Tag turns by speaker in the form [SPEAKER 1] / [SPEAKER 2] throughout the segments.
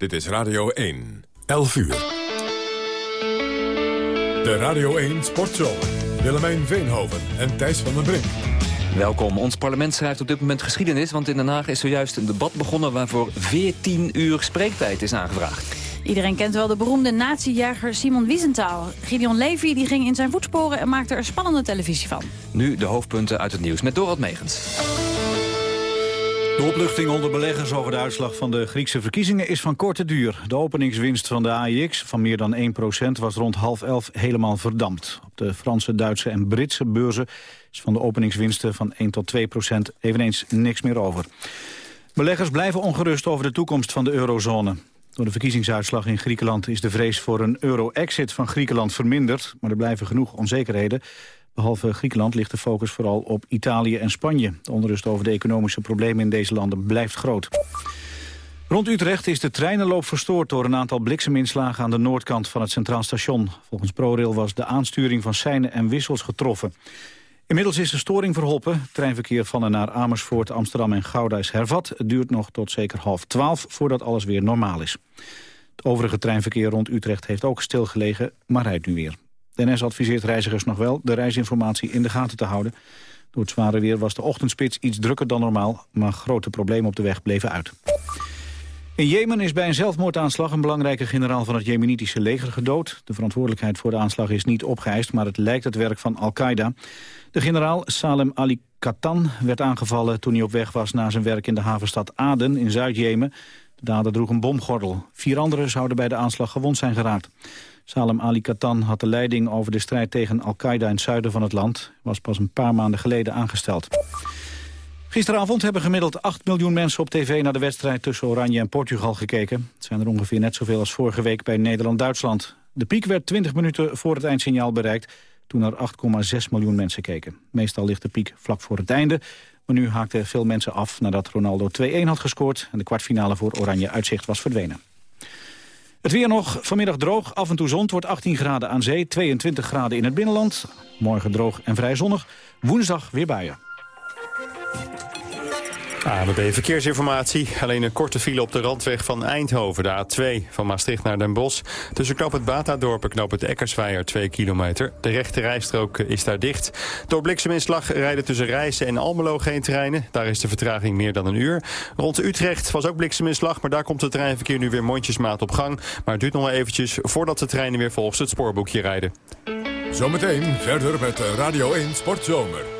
[SPEAKER 1] Dit is Radio 1. 11 uur. De Radio 1 Sportshow. Willemijn Veenhoven en Thijs van den Brink.
[SPEAKER 2] Welkom. Ons parlement schrijft op dit moment geschiedenis... want in Den Haag is zojuist een debat begonnen... waarvoor 14 uur spreektijd is aangevraagd.
[SPEAKER 3] Iedereen kent wel de beroemde nazi-jager Simon Wiesenthal. Gideon Levy die ging in zijn voetsporen en maakte er spannende televisie van.
[SPEAKER 2] Nu de hoofdpunten uit het nieuws met Dorot Megens.
[SPEAKER 4] De opluchting onder beleggers over de uitslag van de Griekse verkiezingen is van korte duur. De openingswinst van de AIX van meer dan 1% was rond half elf helemaal verdampt. Op de Franse, Duitse en Britse beurzen is van de openingswinsten van 1 tot 2% eveneens niks meer over. Beleggers blijven ongerust over de toekomst van de eurozone. Door de verkiezingsuitslag in Griekenland is de vrees voor een euro-exit van Griekenland verminderd. Maar er blijven genoeg onzekerheden. Behalve Griekenland ligt de focus vooral op Italië en Spanje. De onrust over de economische problemen in deze landen blijft groot. Rond Utrecht is de treinenloop verstoord door een aantal blikseminslagen aan de noordkant van het Centraal Station. Volgens ProRail was de aansturing van seinen en wissels getroffen. Inmiddels is de storing verholpen. treinverkeer van en naar Amersfoort, Amsterdam en Gouda is hervat. Het duurt nog tot zeker half twaalf voordat alles weer normaal is. Het overige treinverkeer rond Utrecht heeft ook stilgelegen, maar rijdt nu weer. De adviseert reizigers nog wel de reisinformatie in de gaten te houden. Door het zware weer was de ochtendspits iets drukker dan normaal... maar grote problemen op de weg bleven uit. In Jemen is bij een zelfmoordaanslag een belangrijke generaal van het Jemenitische leger gedood. De verantwoordelijkheid voor de aanslag is niet opgeëist, maar het lijkt het werk van Al-Qaeda. De generaal Salem Ali Katan werd aangevallen toen hij op weg was naar zijn werk in de havenstad Aden in Zuid-Jemen. De dader droeg een bomgordel. Vier anderen zouden bij de aanslag gewond zijn geraakt. Salem Ali Katan had de leiding over de strijd tegen Al-Qaeda in het zuiden van het land. was pas een paar maanden geleden aangesteld. Gisteravond hebben gemiddeld 8 miljoen mensen op tv naar de wedstrijd tussen Oranje en Portugal gekeken. Het zijn er ongeveer net zoveel als vorige week bij Nederland-Duitsland. De piek werd 20 minuten voor het eindsignaal bereikt, toen er 8,6 miljoen mensen keken. Meestal ligt de piek vlak voor het einde, maar nu haakten veel mensen af nadat Ronaldo 2-1 had gescoord en de kwartfinale voor Oranje uitzicht was verdwenen. Het weer nog, vanmiddag droog, af en toe zon, wordt 18 graden aan zee, 22 graden in het binnenland. Morgen droog en vrij zonnig, woensdag weer buien.
[SPEAKER 5] ANWB Verkeersinformatie. Alleen een korte file op de randweg van Eindhoven, de A2, van Maastricht naar Den Bosch. Tussen knop het Batadorp en knop het Eckersweijer 2 kilometer. De rechte rijstrook is daar dicht. Door blikseminslag rijden tussen Rijssen en Almelo geen treinen. Daar is de vertraging meer dan een uur. Rond Utrecht was ook blikseminslag, maar daar komt het treinverkeer nu weer mondjesmaat op gang. Maar het duurt nog wel eventjes voordat de treinen weer volgens het spoorboekje rijden.
[SPEAKER 1] Zometeen verder met Radio 1 Sportzomer.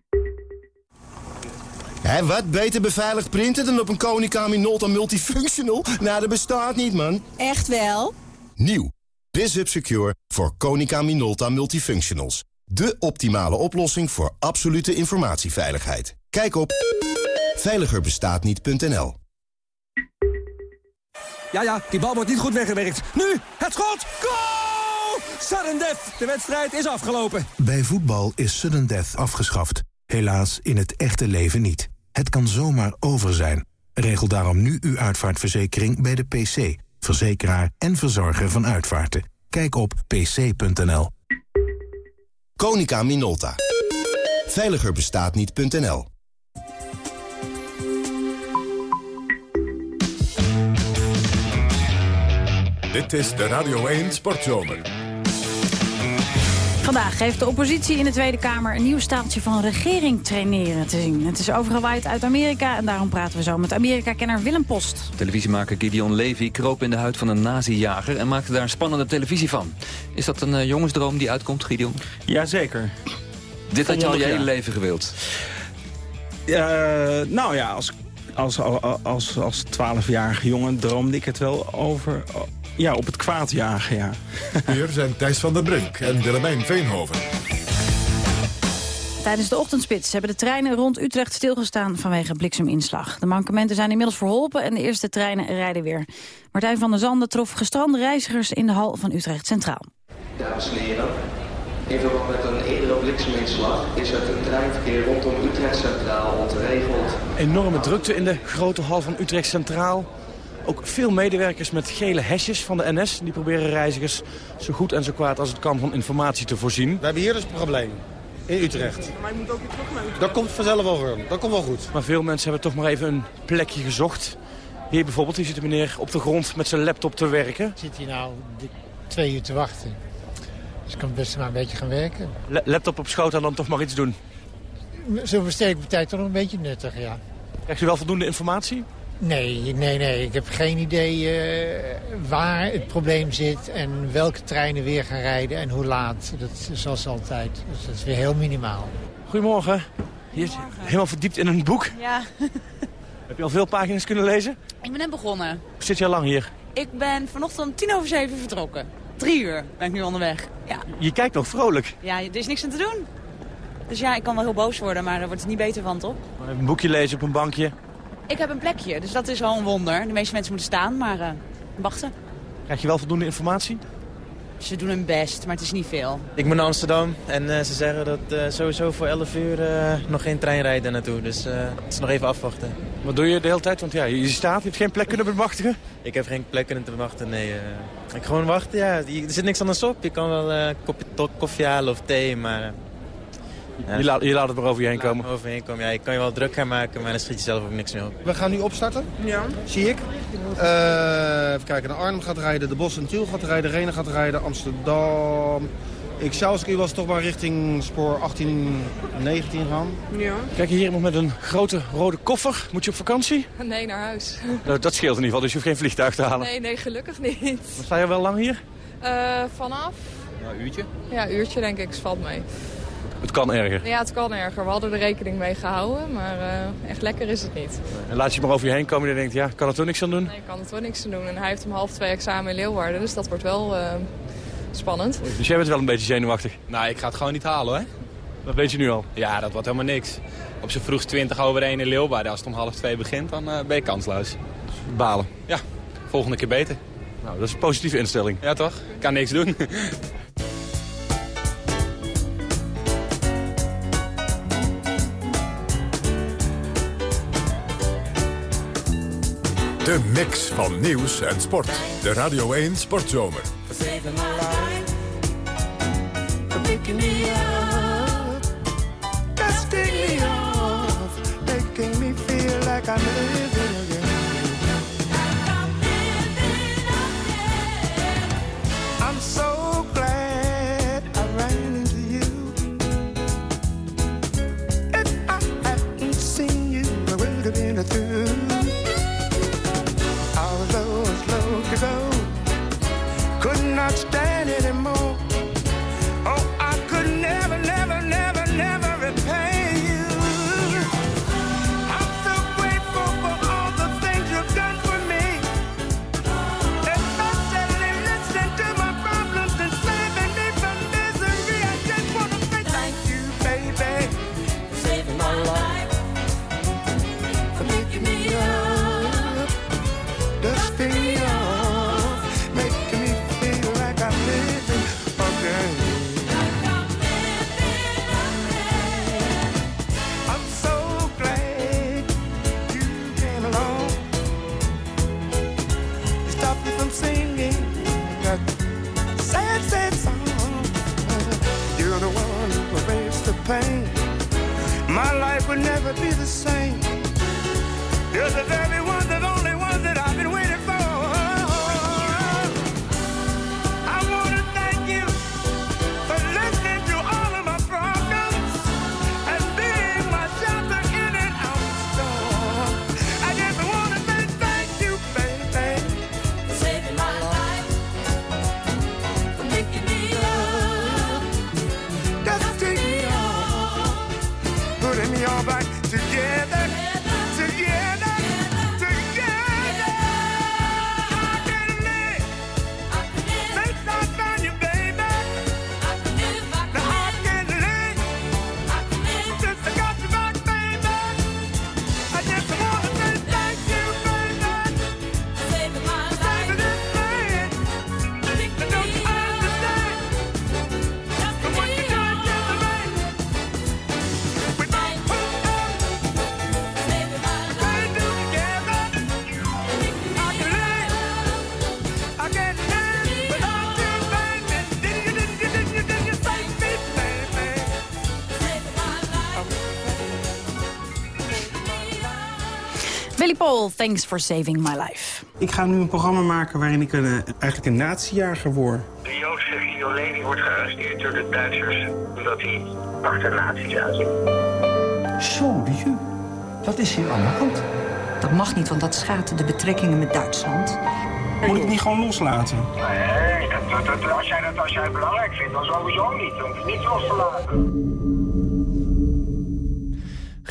[SPEAKER 6] Hé, wat? Beter beveiligd printen dan op een Konica Minolta Multifunctional? Nou, dat bestaat niet, man.
[SPEAKER 7] Echt wel?
[SPEAKER 6] Nieuw. BizHub Secure voor Konica Minolta Multifunctionals. De optimale oplossing voor absolute informatieveiligheid. Kijk op veiligerbestaatniet.nl
[SPEAKER 8] Ja, ja, die bal wordt niet goed weggewerkt. Nu, het schot! Goal! Sudden death! De wedstrijd is afgelopen.
[SPEAKER 9] Bij voetbal is sudden death afgeschaft. Helaas in het echte leven niet. Het kan zomaar over zijn. Regel daarom nu uw uitvaartverzekering bij de PC, verzekeraar en verzorger van uitvaarten. Kijk op pc.nl.
[SPEAKER 6] Konica Minolta. Veiligerbestaatniet.nl
[SPEAKER 1] Dit is de Radio 1 Sportzomer.
[SPEAKER 3] Vandaag geeft de oppositie in de Tweede Kamer een nieuw staaltje van regering traineren te zien. Het is overgewaaid uit Amerika en daarom praten we zo met Amerika-kenner Willem Post.
[SPEAKER 2] Televisiemaker Gideon Levy kroop in de huid van een nazi-jager en maakte daar een spannende televisie van. Is dat een uh, jongensdroom die uitkomt, Gideon?
[SPEAKER 10] Jazeker.
[SPEAKER 2] Dit had je al je hele leven gewild?
[SPEAKER 10] Uh, nou ja, als, als, als, als 12-jarige jongen droomde ik het wel over ja, op het kwaad jagen, ja.
[SPEAKER 1] Hier zijn Thijs van der Brink en Willemijn Veenhoven.
[SPEAKER 3] Tijdens de ochtendspits hebben de treinen rond Utrecht stilgestaan vanwege blikseminslag. De mankementen zijn inmiddels verholpen en de eerste treinen rijden weer. Martijn van der Zanden trof gestrande reizigers in de hal van Utrecht Centraal.
[SPEAKER 7] Dames en heren, in verband met een eerdere blikseminslag is het treinverkeer rondom Utrecht Centraal ontregeld.
[SPEAKER 10] Enorme drukte in de grote hal van Utrecht Centraal. Ook veel medewerkers met gele hesjes van de NS. Die proberen reizigers zo goed en zo kwaad als het kan van informatie te voorzien.
[SPEAKER 11] We hebben hier dus een probleem. In Utrecht.
[SPEAKER 12] Maar je moet ook weer terug naar Utrecht.
[SPEAKER 11] Dat komt vanzelf wel weer. Dat komt wel goed.
[SPEAKER 10] Maar veel mensen hebben toch maar even een plekje gezocht. Hier bijvoorbeeld, hier zit de meneer op de grond met zijn laptop te werken.
[SPEAKER 13] Zit hier nou twee uur te wachten. Dus ik kan best maar een beetje gaan werken.
[SPEAKER 10] La laptop op schoot en dan toch maar iets doen.
[SPEAKER 13] Zo versteek ik mijn tijd toch nog een beetje nuttig, ja.
[SPEAKER 10] Krijgt u wel voldoende informatie?
[SPEAKER 13] Nee, nee, nee. Ik heb geen idee uh, waar het probleem zit en welke treinen weer gaan rijden en hoe laat. Dat is zoals altijd. Dus dat is weer heel minimaal.
[SPEAKER 10] Goedemorgen. Helemaal verdiept in een boek.
[SPEAKER 14] Ja.
[SPEAKER 10] Heb je al veel pagina's kunnen lezen?
[SPEAKER 14] Ik ben net begonnen.
[SPEAKER 10] Zit je al lang hier?
[SPEAKER 14] Ik ben vanochtend tien over zeven vertrokken. Drie uur ben ik nu onderweg. Ja.
[SPEAKER 10] Je kijkt nog vrolijk.
[SPEAKER 14] Ja, er is niks aan te doen. Dus ja, ik kan wel heel boos worden, maar daar wordt het niet beter van, toch?
[SPEAKER 10] Even een boekje lezen op een bankje.
[SPEAKER 14] Ik heb een plekje, dus dat is wel een wonder. De meeste mensen moeten staan, maar uh, wachten.
[SPEAKER 10] Krijg je wel voldoende informatie?
[SPEAKER 14] Ze doen hun best, maar het is niet veel.
[SPEAKER 15] Ik moet naar Amsterdam en uh, ze zeggen dat uh, sowieso voor 11 uur nog geen trein rijdt naartoe. Dus het is nog even afwachten.
[SPEAKER 10] Wat doe je de hele tijd? Want ja, je staat, je hebt geen plek kunnen bemachtigen?
[SPEAKER 15] Ik heb geen plek kunnen bemachtigen, nee. ik gewoon wachten, ja. Er zit niks anders op. Je kan wel een kopje koffie halen of thee, maar...
[SPEAKER 10] Ja. Je, laat, je laat het maar over je heen komen.
[SPEAKER 15] Over heen komen. Ja, je kan je wel druk gaan maken, maar dan schiet je zelf ook niks meer op.
[SPEAKER 11] We gaan nu opstarten.
[SPEAKER 12] Ja.
[SPEAKER 11] Zie ik. Uh, even kijken. Arnhem gaat rijden, De Bosch en Tiel gaat rijden, Renen gaat rijden, Amsterdam. Ik zou als ik u was toch maar richting spoor 18, 19 gaan.
[SPEAKER 12] Ja.
[SPEAKER 10] Kijk, hier iemand met een grote rode koffer. Moet je op vakantie?
[SPEAKER 12] Nee, naar huis.
[SPEAKER 10] Nou, dat scheelt in ieder geval, dus je hoeft geen vliegtuig te halen.
[SPEAKER 12] Nee, nee, gelukkig niet.
[SPEAKER 10] Maar sta je wel lang hier?
[SPEAKER 12] Uh, vanaf?
[SPEAKER 10] Ja, een uurtje.
[SPEAKER 12] Ja, een uurtje denk ik. valt mee.
[SPEAKER 10] Het kan erger.
[SPEAKER 12] Ja, het kan erger. We hadden er rekening mee gehouden, maar uh, echt lekker is het niet.
[SPEAKER 10] En laat je maar over je heen komen en je denkt, ja, kan er toch niks aan doen?
[SPEAKER 12] Nee, ik kan er toch niks aan doen. En hij heeft om half twee examen in Leeuwarden, dus dat wordt wel uh, spannend.
[SPEAKER 10] Dus jij bent wel een beetje zenuwachtig?
[SPEAKER 16] Nou, ik ga het gewoon niet halen, hè.
[SPEAKER 10] Dat weet je nu al?
[SPEAKER 16] Ja, dat wordt helemaal niks. Op z'n vroeg 20 over 1 in Leeuwarden, als het om half twee begint, dan uh, ben je kansloos.
[SPEAKER 10] Balen?
[SPEAKER 16] Ja, volgende keer beter.
[SPEAKER 10] Nou, dat is een positieve instelling.
[SPEAKER 16] Ja, toch? Ik kan niks doen.
[SPEAKER 1] De mix van nieuws en sport. De Radio 1 Sportzomer.
[SPEAKER 17] I'm
[SPEAKER 3] Paul, thanks for saving my life.
[SPEAKER 18] Ik ga nu een programma maken waarin ik een, eh, eigenlijk een natiejager word.
[SPEAKER 19] De Joodse Levy wordt gearresteerd door de Duitsers... omdat hij achter nazi's aanzit.
[SPEAKER 20] Zo, de ju. Wat is hier aan de hand?
[SPEAKER 21] Dat mag niet, want dat schaadt de betrekkingen met Duitsland.
[SPEAKER 18] Moet ik het niet gewoon loslaten?
[SPEAKER 19] Nee, dat, dat, dat- als, jij dat, als jij het belangrijk vindt, dan sowieso niet. Dan hoef je niet los te laten.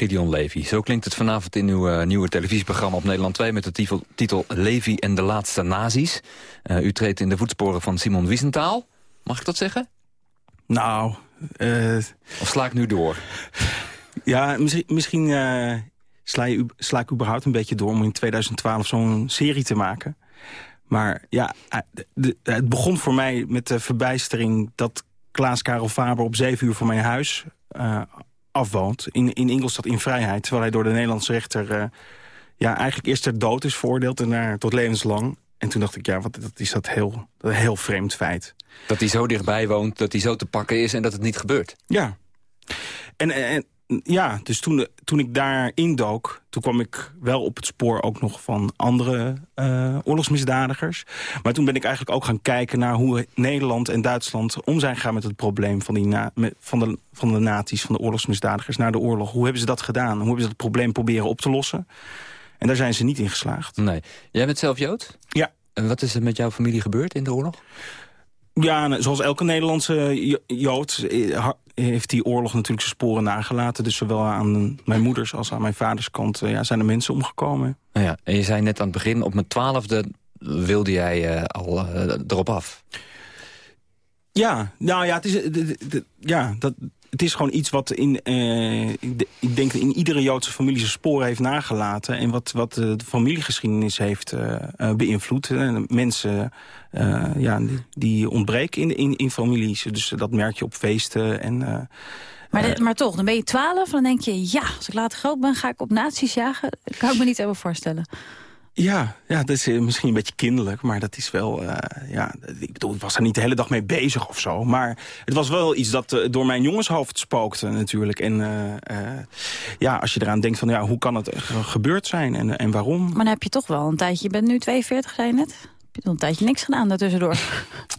[SPEAKER 2] Gideon Levy. Zo klinkt het vanavond in uw eh, nieuwe televisieprogramma op Nederland 2... met de titel, titel Levy en de laatste nazi's. Eh, u treedt in de voetsporen van Simon Wiesenthal. Mag ik dat zeggen?
[SPEAKER 18] Nou, eh,
[SPEAKER 2] Of sla ik nu door?
[SPEAKER 18] ja, misschien, misschien sla, je, sla ik überhaupt een beetje door om in 2012 zo'n serie te maken. Maar ja, het begon voor mij met de verbijstering dat Klaas Karel Faber op zeven uur van mijn huis afwoont. In, in Ingolstadt in vrijheid, terwijl hij door de Nederlandse rechter... eh, ja, eigenlijk eerst ter dood is veroordeeld en daar tot levenslang. En toen dacht ik, ja, wat dat is dat heel, dat heel vreemd feit.
[SPEAKER 2] Dat hij zo dichtbij woont, dat hij zo te pakken is en dat het niet gebeurt.
[SPEAKER 18] Ja. En, en- ja, dus toen, toen ik daar indook... toen kwam ik wel op het spoor ook nog van andere eh, oorlogsmisdadigers. Maar toen ben ik eigenlijk ook gaan kijken naar hoe Nederland en Duitsland... om zijn gegaan met het probleem van, die na, met, van, de, van de naties, van de oorlogsmisdadigers... na de oorlog. Hoe hebben ze dat gedaan? Hoe hebben ze dat probleem proberen op te lossen? En daar zijn ze niet in geslaagd.
[SPEAKER 2] Nee. Jij bent zelf Jood?
[SPEAKER 18] Ja.
[SPEAKER 2] En wat is er met jouw familie gebeurd in de oorlog?
[SPEAKER 18] Ja, nou, zoals elke Nederlandse Jo- Jood eh, heeft die oorlog natuurlijk zijn sporen nagelaten. Dus zowel aan mijn moeders als aan mijn vaders kant eh, ja, zijn er mensen omgekomen.
[SPEAKER 2] Nou ja, en je zei net aan het begin, op mijn twaalfde wilde jij eh, al eh, erop af.
[SPEAKER 18] Ja, nou ja, het is, ja dat, het is gewoon iets wat in, eh, ik de- ik denk in iedere Joodse familie zijn sporen heeft nagelaten. En wat, wat de familiegeschiedenis heeft eh, beïnvloed. En mensen ja, die, ontbreken in, in, in families. Dus dat merk je op feesten en...
[SPEAKER 3] Maar, maar toch, dan ben je twaalf en dan denk je... ja, als ik later groot ben, ga ik op nazi's jagen. Dat kan ik me niet helemaal voorstellen.
[SPEAKER 18] Ja, ja, dat is eh, misschien een beetje kinderlijk, maar dat is wel... eh, ja, ik bedoel, ik was er niet de hele dag mee bezig of zo. Maar het was wel iets dat eh, door mijn jongenshoofd spookte natuurlijk. En ja, als je eraan denkt van, ja, hoe kan het gebeurd zijn en, en waarom?
[SPEAKER 3] Maar dan heb je toch wel een tijdje... Je bent nu 42, zei je net. Je nog een tijdje niks gedaan daartussendoor.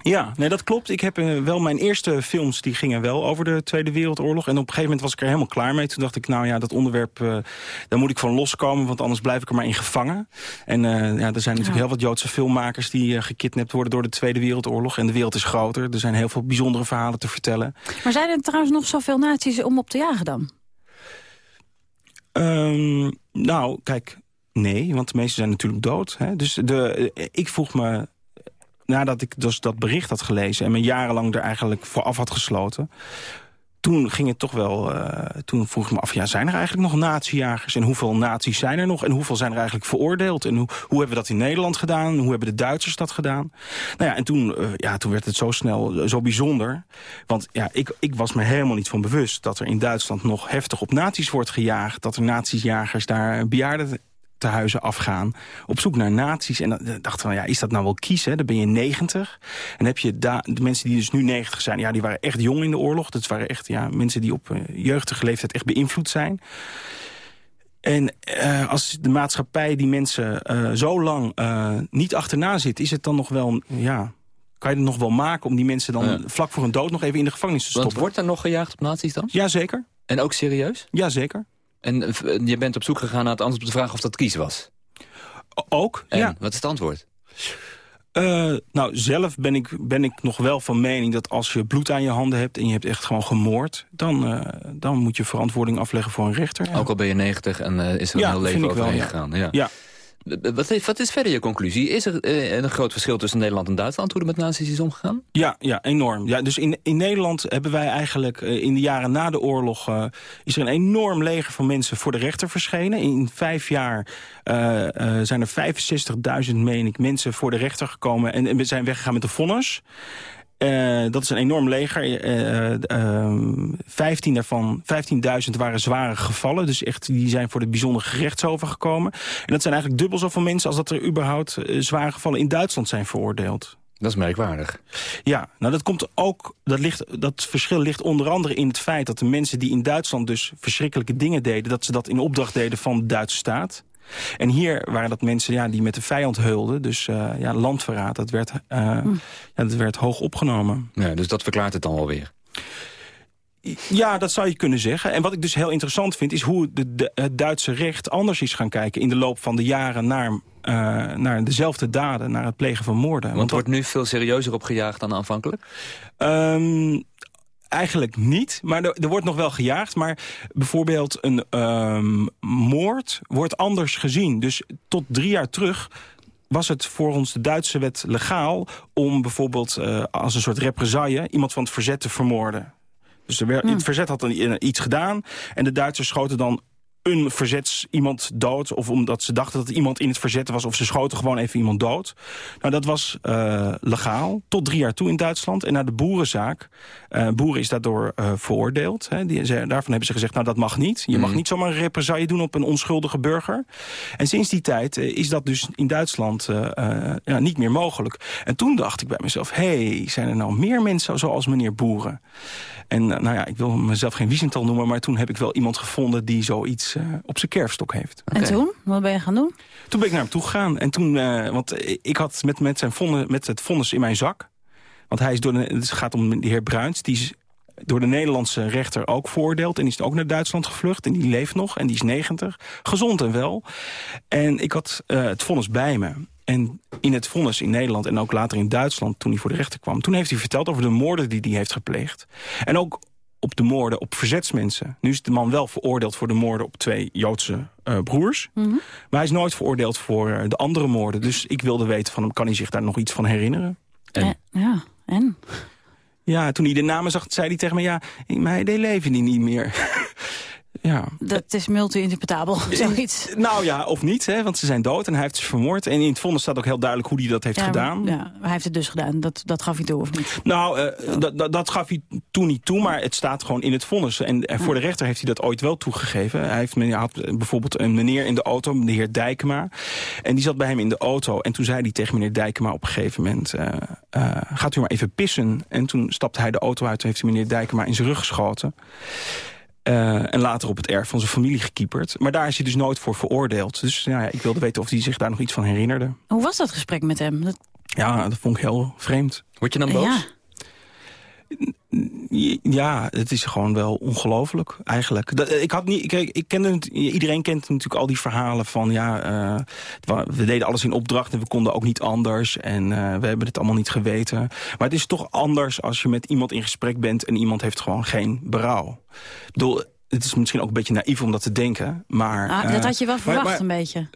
[SPEAKER 18] Ja, nee, dat klopt. Ik heb eh, wel mijn eerste films, die gingen wel over de Tweede Wereldoorlog. En op een gegeven moment was ik er helemaal klaar mee. Toen dacht ik, nou ja, dat onderwerp, eh, daar moet ik van loskomen, want anders blijf ik er maar in gevangen. En eh, ja, er zijn natuurlijk heel wat Joodse filmmakers die gekidnapt worden door de Tweede Wereldoorlog. En de wereld is groter. Er zijn heel veel bijzondere verhalen te vertellen.
[SPEAKER 3] Maar zijn er trouwens nog zoveel nazi's om op te jagen dan?
[SPEAKER 18] Ehm, nou, kijk, nee, want de meesten zijn natuurlijk dood. Hè? Dus de, eh, ik vroeg me, nadat ik dus dat bericht had gelezen... en me jarenlang er eigenlijk voor af had gesloten... toen ging het toch wel, eh, toen vroeg ik me af, ja, zijn er eigenlijk nog nazi-jagers? En hoeveel nazi's zijn er nog? En hoeveel zijn er eigenlijk veroordeeld? En hoe, hoe hebben we dat in Nederland gedaan? Hoe hebben de Duitsers dat gedaan? Nou ja, en toen, eh, ja, toen werd het zo snel, zo bijzonder. Want ja, ik, ik was me helemaal niet van bewust dat er in Duitsland nog heftig op nazi's wordt gejaagd. Dat er nazi-jagers daar bejaarden te huizen afgaan. Op zoek naar nazi's. En dan dacht van, ja, is dat nou wel kiezen? Dan ben je 90. En heb je daar de mensen die dus nu 90 zijn, ja, die waren echt jong in de oorlog. Dat waren echt ja, mensen die op eh, jeugdige leeftijd echt beïnvloed zijn. En eh, als de maatschappij die mensen eh, zo lang niet achterna zit, is het dan nog wel, ja, kan je het nog wel maken om die mensen dan
[SPEAKER 2] Ja.
[SPEAKER 18] vlak voor hun dood nog even in de gevangenis te
[SPEAKER 2] Want
[SPEAKER 18] stoppen?
[SPEAKER 2] wordt er nog gejaagd op nazi's dan?
[SPEAKER 18] Jazeker.
[SPEAKER 2] En ook serieus?
[SPEAKER 18] Jazeker.
[SPEAKER 2] En eh, je bent op zoek gegaan naar het antwoord op de vraag of dat kies was?
[SPEAKER 18] Ook,
[SPEAKER 2] En,
[SPEAKER 18] ja.
[SPEAKER 2] wat is het antwoord?
[SPEAKER 18] Eh, nou, zelf ben ik, ben ik nog wel van mening dat als je bloed aan je handen hebt... en je hebt echt gewoon gemoord... dan, eh, dan moet je verantwoording afleggen voor een rechter. ja.
[SPEAKER 2] Ook al ben je 90 en is er
[SPEAKER 18] Ja,
[SPEAKER 2] een heel leven
[SPEAKER 18] wel,
[SPEAKER 2] overheen gegaan. Ja.
[SPEAKER 18] Ja.
[SPEAKER 2] Wat, is, verder je conclusie? Is er eh, een groot verschil tussen Nederland en Duitsland... hoe er met nazi's is omgegaan?
[SPEAKER 18] Ja, ja, enorm. Ja, dus in, in Nederland hebben wij eigenlijk eh, in de jaren na de oorlog... eh, is er een enorm leger van mensen voor de rechter verschenen. In vijf jaar zijn er 65.000, meen ik, mensen voor de rechter gekomen... en, en we zijn weggegaan met de vonnis. Eh, dat is een enorm leger. Eh, ehm, 15 daarvan, 15.000 waren zware gevallen. Dus echt, die zijn voor de bijzondere gerechtshoven gekomen. En dat zijn eigenlijk dubbel zoveel mensen... als dat er überhaupt eh, zware gevallen in Duitsland zijn veroordeeld.
[SPEAKER 2] Dat is merkwaardig.
[SPEAKER 18] Ja, nou dat komt ook, dat, ligt, dat verschil ligt onder andere in het feit dat de mensen die in Duitsland dus verschrikkelijke dingen deden, dat ze dat in opdracht deden van de Duitse staat. En hier waren dat mensen ja, die met de vijand heulden. Dus eh, ja, landverraad, dat werd, eh,
[SPEAKER 3] Hm.
[SPEAKER 18] ja, dat werd hoog opgenomen.
[SPEAKER 2] Ja, dus dat verklaart het dan wel weer.
[SPEAKER 18] Ja, dat zou je kunnen zeggen. En wat ik dus heel interessant vind... is hoe de, de- het Duitse recht anders is gaan kijken... in de loop van de jaren naar, eh, naar dezelfde daden... naar het plegen van moorden.
[SPEAKER 2] Want er wordt nu veel serieuzer op gejaagd dan aanvankelijk?
[SPEAKER 18] Ehm, eigenlijk niet, maar er, er wordt nog wel gejaagd. Maar bijvoorbeeld een ehm, moord wordt anders gezien. Dus tot drie jaar terug was het voor ons de Duitse wet legaal... om bijvoorbeeld eh, als een soort represaille iemand van het verzet te vermoorden. Dus er werd, het verzet had dan iets gedaan en de Duitsers schoten dan een verzets iemand dood... of omdat ze dachten dat iemand in het verzet was... of ze schoten gewoon even iemand dood. Nou, dat was eh, legaal, tot drie jaar toe in Duitsland. En na de boerenzaak, eh, boeren is daardoor eh, veroordeeld. Hè. Die, ze, daarvan hebben ze gezegd, nou dat mag niet. Je mag niet zomaar een represaille doen op een onschuldige burger. En sinds die tijd eh, is dat dus in Duitsland eh, eh, ja, niet meer mogelijk. En toen dacht ik bij mezelf, hey, zijn er nou meer mensen zoals meneer Boeren? En nou ja, ik wil mezelf geen Wiesental noemen... maar toen heb ik wel iemand gevonden die zoiets eh, op zijn kerfstok heeft.
[SPEAKER 3] En toen? Wat ben je gaan doen?
[SPEAKER 18] Toen ben ik naar hem toe gegaan. En toen, eh, want ik had met, met, zijn vonnis, met het vonnis in mijn zak. Want hij is door de, het gaat om de heer Bruins. Die is door de Nederlandse rechter ook veroordeeld. En die is ook naar Duitsland gevlucht. En die leeft nog. En die is 90. Gezond en wel. En ik had eh, het vonnis bij me. En in het vonnis in Nederland en ook later in Duitsland... toen hij voor de rechter kwam... toen heeft hij verteld over de moorden die hij heeft gepleegd. En ook op de moorden op verzetsmensen. Nu is de man wel veroordeeld voor de moorden op twee Joodse eh, broers. Maar hij is nooit veroordeeld voor eh, de andere moorden. Dus ik wilde weten van hem, kan hij zich daar nog iets van herinneren?
[SPEAKER 3] En? Ja, en?
[SPEAKER 18] Ja, toen hij de namen zag, zei hij tegen me... ja, in mijn idee leven die niet meer. ja.
[SPEAKER 3] Dat is multi-interpretabel, zoiets.
[SPEAKER 18] Nou ja, of niet, hè, want ze zijn dood en hij heeft ze vermoord. En in het vonnis staat ook heel duidelijk hoe hij dat heeft
[SPEAKER 3] Ja,
[SPEAKER 18] gedaan.
[SPEAKER 3] Ja, hij heeft het dus gedaan. Dat, dat gaf hij toe, of niet?
[SPEAKER 18] Nou, eh, dat- gaf hij toen niet toe, maar het staat gewoon in het vonnis. En, en voor de rechter heeft hij dat ooit wel toegegeven. Hij heeft, hij had bijvoorbeeld een meneer in de auto, de heer Dijkema. En die zat bij hem in de auto. En toen zei hij tegen meneer Dijkema op een gegeven moment... eh, eh, gaat u maar even pissen. En toen stapte hij de auto uit en heeft hij meneer Dijkema in zijn rug geschoten. Eh, en later op het erf van zijn familie gekieperd. Maar daar is hij dus nooit voor veroordeeld. Dus nou ja, ik wilde weten of hij zich daar nog iets van herinnerde.
[SPEAKER 3] Hoe was dat gesprek met hem? Dat,
[SPEAKER 18] Ja, dat vond ik heel vreemd.
[SPEAKER 2] Word je dan boos?
[SPEAKER 3] Ja.
[SPEAKER 18] Ja, het is gewoon wel ongelooflijk, eigenlijk. Dat, ik had niet, kijk, ik kende het, iedereen kent natuurlijk al die verhalen van... ja, eh, we deden alles in opdracht en we konden ook niet anders... en eh, we hebben het allemaal niet geweten. Maar het is toch anders als je met iemand in gesprek bent... en iemand heeft gewoon geen berouw. Ik bedoel, het is misschien ook een beetje naïef om dat te denken, maar...
[SPEAKER 3] Ah,
[SPEAKER 18] eh,
[SPEAKER 3] dat had je wel verwacht,
[SPEAKER 18] maar-
[SPEAKER 3] een beetje.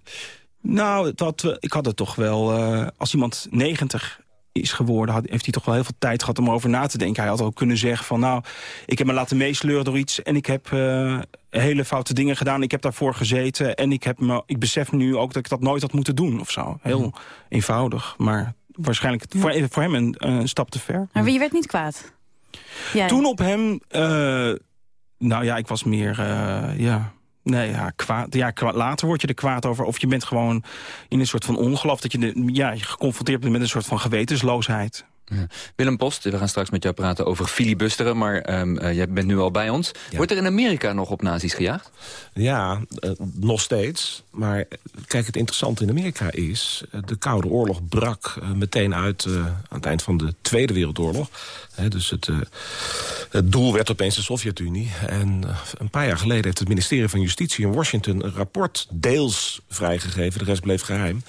[SPEAKER 18] nou, eh, ik had het toch wel... eh, als iemand 90 is geworden, had, heeft hij toch wel heel veel tijd gehad om erover na te denken. Hij had ook kunnen zeggen van, nou, ik heb me laten meesleuren door iets... en ik heb eh, hele foute dingen gedaan, ik heb daarvoor gezeten... en ik, heb me, ik besef nu ook dat ik dat nooit had moeten doen of zo. Heel eenvoudig, maar waarschijnlijk voor, voor hem een, een stap te ver.
[SPEAKER 3] Maar wie werd niet kwaad? Jij.
[SPEAKER 18] Toen op hem, eh, nou ja, ik was meer, eh, ja... Nee, ja, kwaad, ja, kwaad- later word je er kwaad over. Of je bent gewoon in een soort van ongeloof... dat je, ja, je geconfronteerd bent met een soort van gewetensloosheid.
[SPEAKER 2] Ja. Willem Post, we gaan straks met jou praten over filibusteren... maar ehm, eh, jij bent nu al bij ons. Wordt er in Amerika nog op nazi's gejaagd?
[SPEAKER 22] Ja, eh, nog steeds. Maar eh, kijk, het interessante in Amerika is... de Koude Oorlog brak meteen uit aan het eind van de Tweede Wereldoorlog. Dus het, het doel werd opeens de Sovjet-Unie. En een paar jaar geleden heeft het ministerie van Justitie in Washington... een rapport deels vrijgegeven, de rest bleef geheim.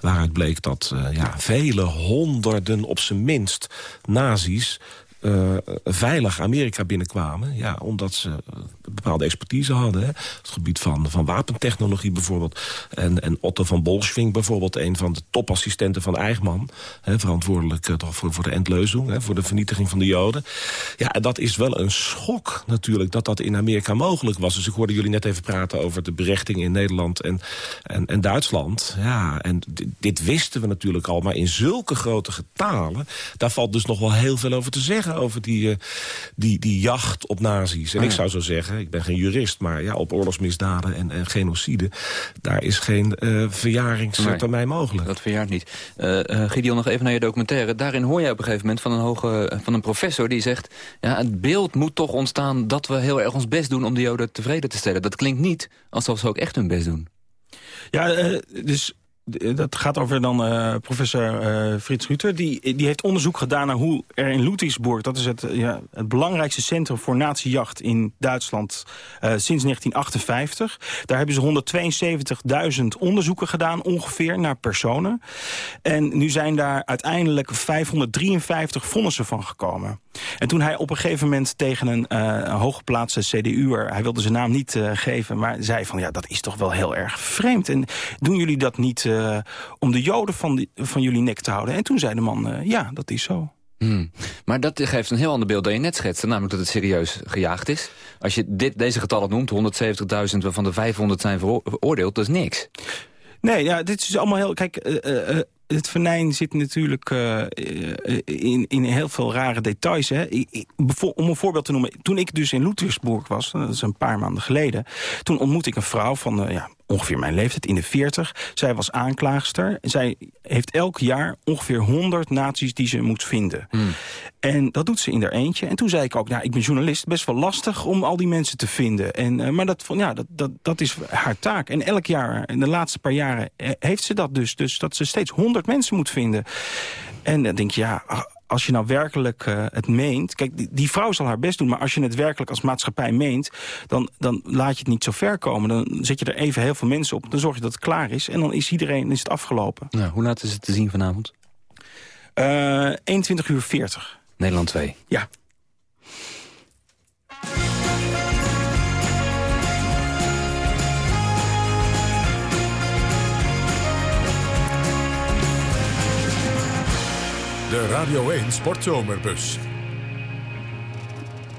[SPEAKER 22] Waaruit bleek dat eh, ja, vele honderden op zijn minst nazi's eh, veilig Amerika binnenkwamen. Ja, omdat ze eh, bepaalde expertise hadden. Hè. Het gebied van, van wapentechnologie bijvoorbeeld. En, en Otto van Bolschwing bijvoorbeeld, een van de topassistenten van Eichmann. Hè, verantwoordelijk eh, toch voor, voor de Endleuzing, voor de vernietiging van de Joden. Ja, dat is wel een schok natuurlijk dat dat in Amerika mogelijk was. Dus ik hoorde jullie net even praten over de berechting in Nederland en, en, en Duitsland. Ja, en dit wisten we natuurlijk al, maar in zulke grote getalen... daar valt dus nog wel heel veel over te zeggen, over die, eh, die, die jacht op nazi's. En
[SPEAKER 2] Ah,
[SPEAKER 22] ik zou zo zeggen, ik ben geen jurist... maar ja, op oorlogsmisdaden en, en genocide... daar is geen eh verjaringstermijn mogelijk.
[SPEAKER 2] Dat verjaart niet. Eh eh, Gideon, nog even naar je documentaire. Daarin hoor je op een gegeven moment van een, hoge, van een professor die zegt... Ja, het beeld moet toch ontstaan dat we heel erg ons best doen om de Joden tevreden te stellen. Dat klinkt niet alsof ze ook echt hun best doen.
[SPEAKER 18] Ja, eh, dus dat gaat over dan eh, professor eh, Frits Ruter. Die, die heeft onderzoek gedaan naar hoe er in Ludwigsburg... dat is het, eh, ja, het belangrijkste centrum voor natiejacht in Duitsland eh, sinds 1958. Daar hebben ze 172.000 onderzoeken gedaan ongeveer naar personen. En nu zijn daar uiteindelijk 553 vonnissen van gekomen. En toen hij op een gegeven moment tegen een eh, hooggeplaatste CDU'er... hij wilde zijn naam niet eh, geven, maar zei van... ja, dat is toch wel heel erg vreemd. En doen jullie dat niet eh, om de joden van, die- van jullie nek te houden? En toen zei de man, ja, dat is zo.
[SPEAKER 2] Hmm. Maar dat geeft een heel ander beeld dan je net schetste. Namelijk dat het serieus gejaagd is. Als je dit, deze getallen noemt, 170.000 waarvan de 500 zijn vero- veroordeeld, dat is niks.
[SPEAKER 18] Nee, ja, dit is allemaal heel... Kijk, het venijn zit natuurlijk eh, eh, in, in heel veel rare details. Hè. Om een voorbeeld te noemen. Toen ik dus in Ludwigsburg was, dat is een paar maanden geleden... toen ontmoette ik een vrouw van eh, ja, ongeveer mijn leeftijd, in de 40. Zij was aanklaagster. Zij heeft elk jaar ongeveer 100 nazi's die ze moet vinden. En dat doet ze in haar eentje. En toen zei ik ook, nou, ik ben journalist, best wel lastig om al die mensen te vinden. En, eh, maar dat, ja, dat, dat, dat is haar taak. En elk jaar, in de laatste paar jaren, eh, heeft ze dat dus. Dus dat ze steeds 100 mensen moet vinden. En dan denk je, ja, ah, als je nou werkelijk eh, het meent... Kijk, die, die vrouw zal haar best doen, maar als je het werkelijk als maatschappij meent... Dan, dan laat je het niet zo ver komen. Dan zet je er even heel veel mensen op. Dan zorg je dat het klaar is. En dan is iedereen is het afgelopen.
[SPEAKER 2] Nou, hoe laat is het te zien vanavond?
[SPEAKER 18] Eh 21 uur 40.
[SPEAKER 2] Nederland 2.
[SPEAKER 18] Ja.
[SPEAKER 1] De Radio 1 Sportzomerbus.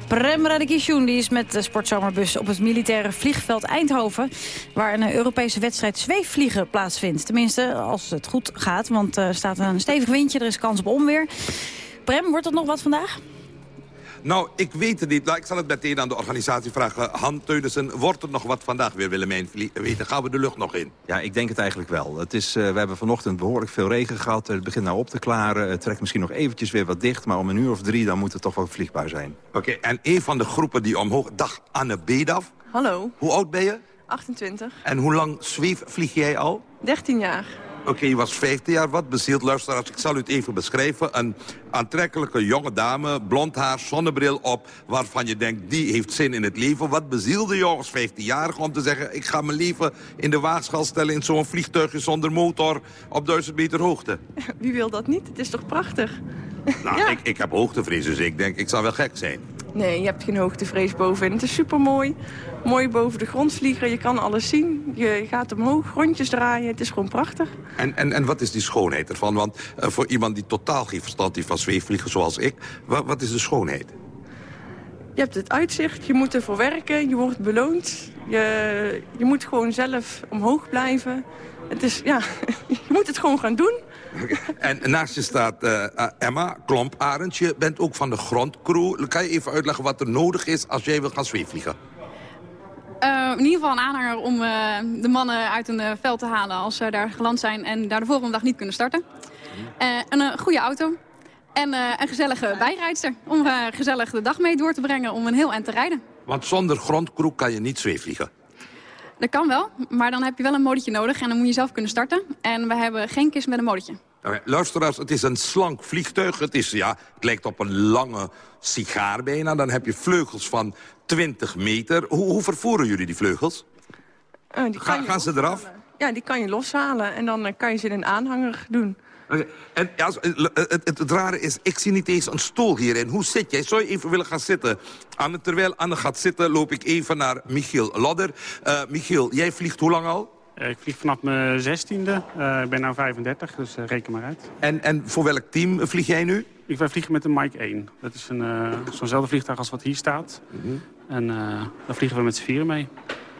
[SPEAKER 3] Prem Radikishun die is met de sportzomerbus op het militaire vliegveld Eindhoven... waar een Europese wedstrijd zweefvliegen plaatsvindt. Tenminste, als het goed gaat, want er staat een stevig windje, er is kans op onweer. Prem, wordt dat nog wat vandaag?
[SPEAKER 23] Nou, ik weet het niet. Nou, ik zal het meteen aan de organisatie vragen. Han Teunissen, wordt er nog wat vandaag weer, Willemijn? Weten, gaan we de lucht nog in?
[SPEAKER 24] Ja, ik denk het eigenlijk wel. Het is, eh, we hebben vanochtend behoorlijk veel regen gehad. Het begint nou op te klaren. Het trekt misschien nog eventjes weer wat dicht. Maar om een uur of drie dan moet het toch wel vliegbaar zijn.
[SPEAKER 23] Oké, en een van de groepen die omhoog... Dag, Anne Bedaf.
[SPEAKER 25] Hallo,
[SPEAKER 23] Hoe oud ben je?
[SPEAKER 25] 28,
[SPEAKER 23] En hoe lang zweef vlieg jij al?
[SPEAKER 25] 13 jaar.
[SPEAKER 23] Oké, je was 15 jaar. Wat bezielt, luisteraars, ik zal u het even beschrijven. Een aantrekkelijke jonge dame, blond haar, zonnebril op... waarvan je denkt, die heeft zin in het leven. Wat bezielde jou als 15-jarige om te zeggen... ik ga mijn leven in de waagschaal stellen in zo'n vliegtuigje zonder motor... op 1000 meter hoogte?
[SPEAKER 25] Wie wil dat niet? Het is toch prachtig?
[SPEAKER 23] Nou, ik, ik heb hoogtevrees, dus ik denk, ik zal wel gek zijn.
[SPEAKER 25] Nee, je hebt geen hoogtevrees bovenin. Het is supermooi. Mooi boven de grond vliegen. Je kan alles zien. Je gaat omhoog, rondjes draaien. Het is gewoon prachtig.
[SPEAKER 23] En, en, en wat is die schoonheid ervan? Want eh, voor iemand die totaal geen verstand heeft van zweefvliegen zoals ik... Wat, wat is de schoonheid?
[SPEAKER 25] Je hebt het uitzicht, je moet ervoor werken, je wordt beloond. Je, je moet gewoon zelf omhoog blijven. Het is, ja, je moet het gewoon gaan doen.
[SPEAKER 23] En naast je staat eh, Emma Klomp-Arend. Je bent ook van de grondcrew. Kan je even uitleggen wat er nodig is als jij wil gaan zweefvliegen?
[SPEAKER 26] Eh, in ieder geval een aanhanger om eh, de mannen uit een veld te halen als ze daar geland zijn en daar de volgende dag niet kunnen starten. Een goede auto en een gezellige bijrijdster om gezellig de dag mee door te brengen om een heel eind te rijden.
[SPEAKER 23] Want zonder grondcrew kan je niet zweefvliegen.
[SPEAKER 26] Dat kan wel, maar dan heb je wel een motortje nodig en dan moet je zelf kunnen starten. En we hebben geen kist met een motortje.
[SPEAKER 23] Oké, luisteraars, het is een slank vliegtuig. Het, is, ja, het lijkt op een lange sigaar bijna. Dan heb je vleugels van 20 meter. Hoe, hoe vervoeren jullie die vleugels?
[SPEAKER 25] Eh, die
[SPEAKER 23] Ga- gaan ze eraf?
[SPEAKER 25] Ja, die kan je loshalen en dan eh, kan je ze in een aanhanger doen.
[SPEAKER 23] En ja, als- het, het, rare is, ik zie niet eens een stoel hierin. Hoe zit jij? Zou je even willen gaan zitten? Anne, terwijl Anne gaat zitten, loop ik even naar Michiel Lodder. Eh, Michiel, jij vliegt hoe lang al?
[SPEAKER 27] Eh, Ik vlieg vanaf mijn zestiende. Eh, ik ben nu 35, dus eh, reken maar uit.
[SPEAKER 23] En, en voor welk team vlieg jij nu?
[SPEAKER 27] Ik wij vliegen met de Mike 1. Dat is een, eh, zo'nzelfde vliegtuig als wat hier staat. En eh daar vliegen we met z'n vieren mee.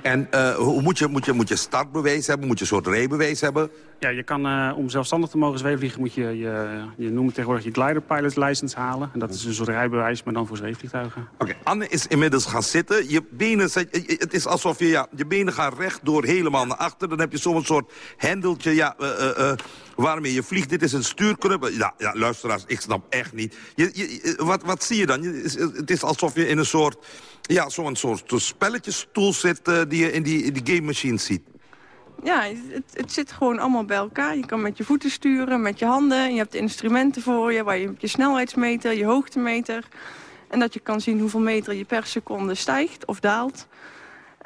[SPEAKER 23] En eh, hoe, moet, je, moet, je, moet je startbewijs hebben? Moet je een soort rijbewijs hebben?
[SPEAKER 27] Ja, je kan, eh, om zelfstandig te mogen zweefvliegen moet je, je, je noemt tegenwoordig je glider pilot license halen. En dat is een soort rijbewijs, maar dan voor zweefvliegtuigen.
[SPEAKER 23] Oké, Anne is inmiddels gaan zitten. Je benen, zijn- het is alsof je, ja, je benen gaan recht door helemaal naar achter. Dan heb je zo'n soort hendeltje ja, eh, eh, eh, waarmee je vliegt. Dit is een stuurknuppel. Ja, ja, luisteraars, ik snap echt niet. Je, je, wat, wat zie je dan? Is- Het is alsof je in een soort, ja, zo'n soort spelletjesstoel zit... eh, die je in die, in die game machine ziet.
[SPEAKER 25] Ja, het, het zit gewoon allemaal bij elkaar. Je kan met je voeten sturen, met je handen. Je hebt de instrumenten voor je, waar je je snelheidsmeter, je hoogtemeter. En dat je kan zien hoeveel meter je per seconde stijgt of daalt.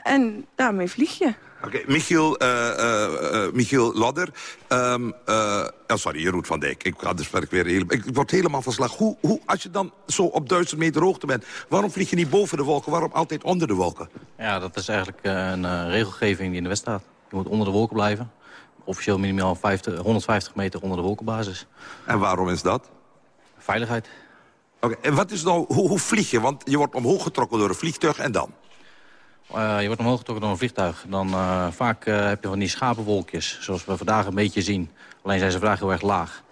[SPEAKER 25] En daarmee vlieg je.
[SPEAKER 23] Oké, Michiel, eh, Michiel Lodder. ehm, eh, oh, sorry, Jeroen van Dijk. Ik, ga dus weer heel, ik word helemaal van slag. Hoe, hoe, als je dan zo op duizend meter hoogte bent... waarom vlieg je niet boven de wolken? Waarom altijd onder de wolken?
[SPEAKER 28] Ja, dat is eigenlijk een regelgeving die in de wet staat. Je moet onder de wolken blijven. Officieel minimaal 50, 150 meter onder de wolkenbasis.
[SPEAKER 23] En waarom is dat?
[SPEAKER 28] Veiligheid.
[SPEAKER 23] Oké, en wat is nou, hoe, hoe vlieg je? Want je wordt omhoog getrokken door een vliegtuig en dan?
[SPEAKER 28] Eh, je wordt omhoog getrokken door een vliegtuig. Dan eh, vaak eh, heb je van die schapenwolkjes, zoals we vandaag een beetje zien. Alleen zijn ze vandaag heel erg laag.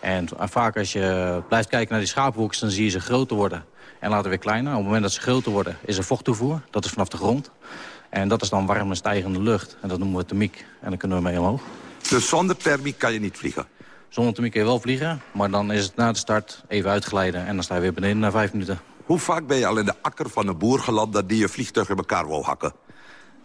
[SPEAKER 28] En vaak als je blijft kijken naar die schapenwolkjes, dan zie je ze groter worden. En later weer kleiner. Op het moment dat ze groter worden, is er vochttoevoer. Dat is vanaf de grond. En dat is dan warme stijgende lucht. En dat noemen we thermiek. En dan kunnen we mee omhoog.
[SPEAKER 23] Dus zonder thermiek kan je niet vliegen?
[SPEAKER 28] Zonder thermiek kun je wel vliegen. Maar dan is het na de start even uitglijden. En dan sta je weer beneden na vijf minuten.
[SPEAKER 23] Hoe vaak ben je al in de akker van een boer geland... dat die je vliegtuig in elkaar wil hakken?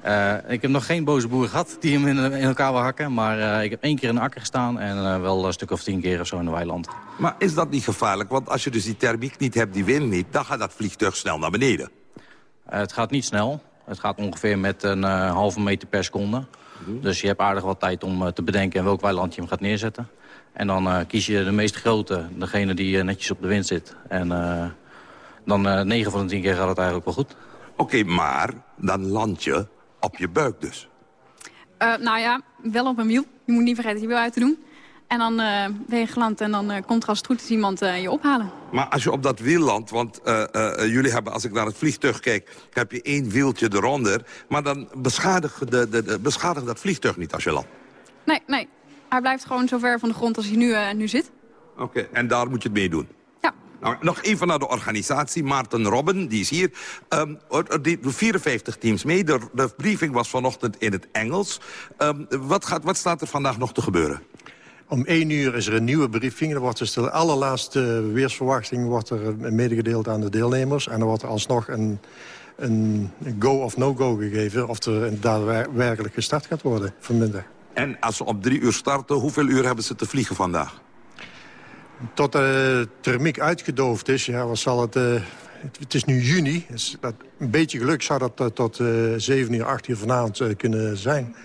[SPEAKER 28] Eh, ik heb nog geen boze boer gehad die hem in, in elkaar wil hakken. Maar eh, ik heb één keer in de akker gestaan en eh, wel een stuk of tien keer of zo in de weiland.
[SPEAKER 23] Maar is dat niet gevaarlijk? Want als je dus die thermiek niet hebt, die wind niet... dan gaat dat vliegtuig snel naar beneden.
[SPEAKER 28] Het gaat niet snel. Het gaat ongeveer met een halve meter per seconde. Dus je hebt aardig wat tijd om te bedenken in welk weiland je hem gaat neerzetten. En dan kies je de meest grote, degene die netjes op de wind zit. En dan eh 9 van de 10 keer gaat het eigenlijk wel goed.
[SPEAKER 23] Oké, maar dan land je op je buik dus.
[SPEAKER 26] Eh, nou ja, wel op een wiel. Je moet niet vergeten je wiel uit te doen. En dan eh, ben je geland en dan eh, komt er als het goed is iemand eh, je ophalen.
[SPEAKER 23] Maar als je op dat wiel landt, want eh, eh, jullie hebben, als ik naar het vliegtuig kijk... heb je één wieltje eronder, maar dan beschadigt, de, de, de- beschadigt dat vliegtuig niet als je landt.
[SPEAKER 26] Nee, nee. Hij blijft gewoon zo ver van de grond als hij nu, eh, nu zit.
[SPEAKER 23] Oké, en daar moet je het mee doen. Nou, nog even naar de organisatie. Maarten Robben, die is hier. Ehm, er die 54 teams mee. De, de briefing was vanochtend in het Engels. Ehm, wat, gaat, wat staat er vandaag nog te gebeuren?
[SPEAKER 29] Om één uur is er een nieuwe briefing. Er wordt dus de allerlaatste weersverwachting wordt er eh, medegedeeld aan de deelnemers. En er wordt er alsnog een, een go of no-go gegeven... of er daadwerkelijk gestart gaat worden vanmiddag.
[SPEAKER 23] En als ze om drie uur starten, hoeveel uur hebben ze te vliegen vandaag?
[SPEAKER 29] Tot de thermiek uitgedoofd is, ja, wat zal het... eh, het, is nu juni, dus dat, een beetje geluk zou dat eh, tot eh 7 uur, 8 uur vanavond eh, kunnen zijn.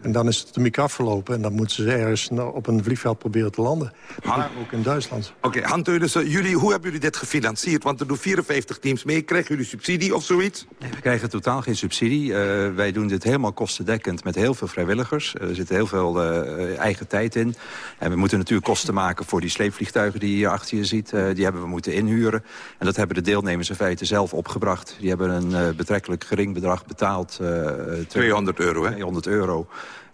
[SPEAKER 29] En dan is de thermiek afgelopen en dan moeten ze ergens op een vliegveld proberen te landen. Maar ook in Duitsland.
[SPEAKER 23] Oké, Han Teunissen, jullie, hoe hebben jullie dit gefinancierd? Want er doen 54 teams mee. Krijgen jullie subsidie of zoiets?
[SPEAKER 24] We krijgen totaal geen subsidie. Eh, wij doen dit helemaal kostendekkend met heel veel vrijwilligers. Eh, er zit heel veel eh, eigen tijd in. En we moeten natuurlijk kosten maken voor die sleepvliegtuigen die je hier achter je ziet. Eh, die hebben we moeten inhuren. En dat hebben de deelnemers in feite zelf opgebracht. Die hebben een eh, betrekkelijk gering bedrag betaald. eh,
[SPEAKER 23] 200 euro, hè?
[SPEAKER 24] 200 euro.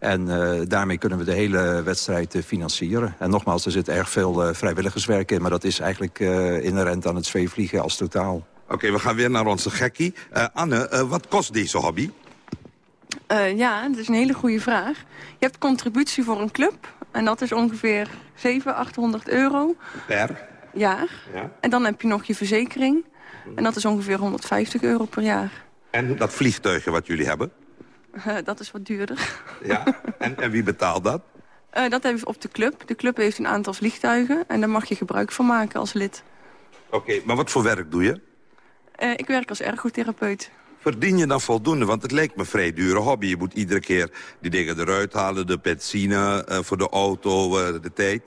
[SPEAKER 24] En eh, daarmee kunnen we de hele wedstrijd eh, financieren. En nogmaals, er zit erg veel eh, vrijwilligerswerk in... maar dat is eigenlijk eh, inherent aan het zweefvliegen als totaal.
[SPEAKER 23] Oké, we gaan weer naar onze gekkie. Eh, Anne, eh, wat kost deze hobby?
[SPEAKER 25] Eh, ja, dat is een hele goede vraag. Je hebt contributie voor een club. En dat is ongeveer 700, 800 euro
[SPEAKER 23] Per?
[SPEAKER 25] jaar.
[SPEAKER 23] Ja.
[SPEAKER 25] En dan heb je nog je verzekering. En dat is ongeveer 150 euro per jaar.
[SPEAKER 23] En dat vliegtuigje wat jullie hebben?
[SPEAKER 25] Eh, dat is wat duurder.
[SPEAKER 23] Ja. en, en wie betaalt dat?
[SPEAKER 25] Eh, dat hebben we op de club. De club heeft een aantal vliegtuigen. En daar mag je gebruik van maken als lid.
[SPEAKER 23] Oké, maar wat voor werk doe je?
[SPEAKER 25] Eh, ik werk als ergotherapeut.
[SPEAKER 23] Verdien je dan voldoende? Want het lijkt me een vrij dure hobby. Je moet iedere keer die dingen eruit halen. De benzine voor de auto, de tijd.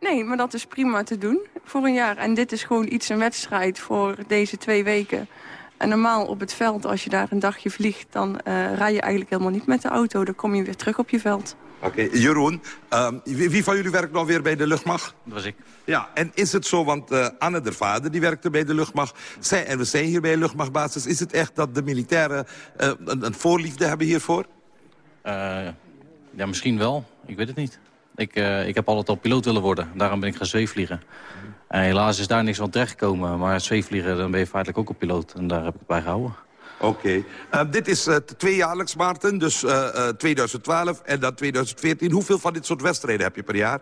[SPEAKER 25] Nee, maar dat is prima te doen voor een jaar. En dit is gewoon iets, een wedstrijd voor deze twee weken. En normaal op het veld, als je daar een dagje vliegt... dan eh, rij je eigenlijk helemaal niet met de auto. Dan kom je weer terug op je veld.
[SPEAKER 23] Oké, Jeroen, ehm, wie, wie van jullie werkt nou weer bij de luchtmacht?
[SPEAKER 28] Dat was ik.
[SPEAKER 23] Ja, en is het zo, want eh, Anne, de vader, die werkte bij de luchtmacht. Zij, en we zijn hier bij de luchtmachtbasis. Is het echt dat de militairen eh, een, een voorliefde hebben hiervoor?
[SPEAKER 28] Eh, ja, misschien wel. Ik weet het niet. Ik, eh, ik heb altijd al piloot willen worden. Daarom ben ik gaan zweefvliegen. En helaas is daar niks van terechtgekomen. Maar zweefvliegen, dan ben je feitelijk ook een piloot. En daar heb ik het bij gehouden.
[SPEAKER 23] Oké. Eh, dit is uh, tweejaarlijks, Maarten. Dus eh, eh, 2012 en dan 2014. Hoeveel van dit soort wedstrijden heb je per jaar?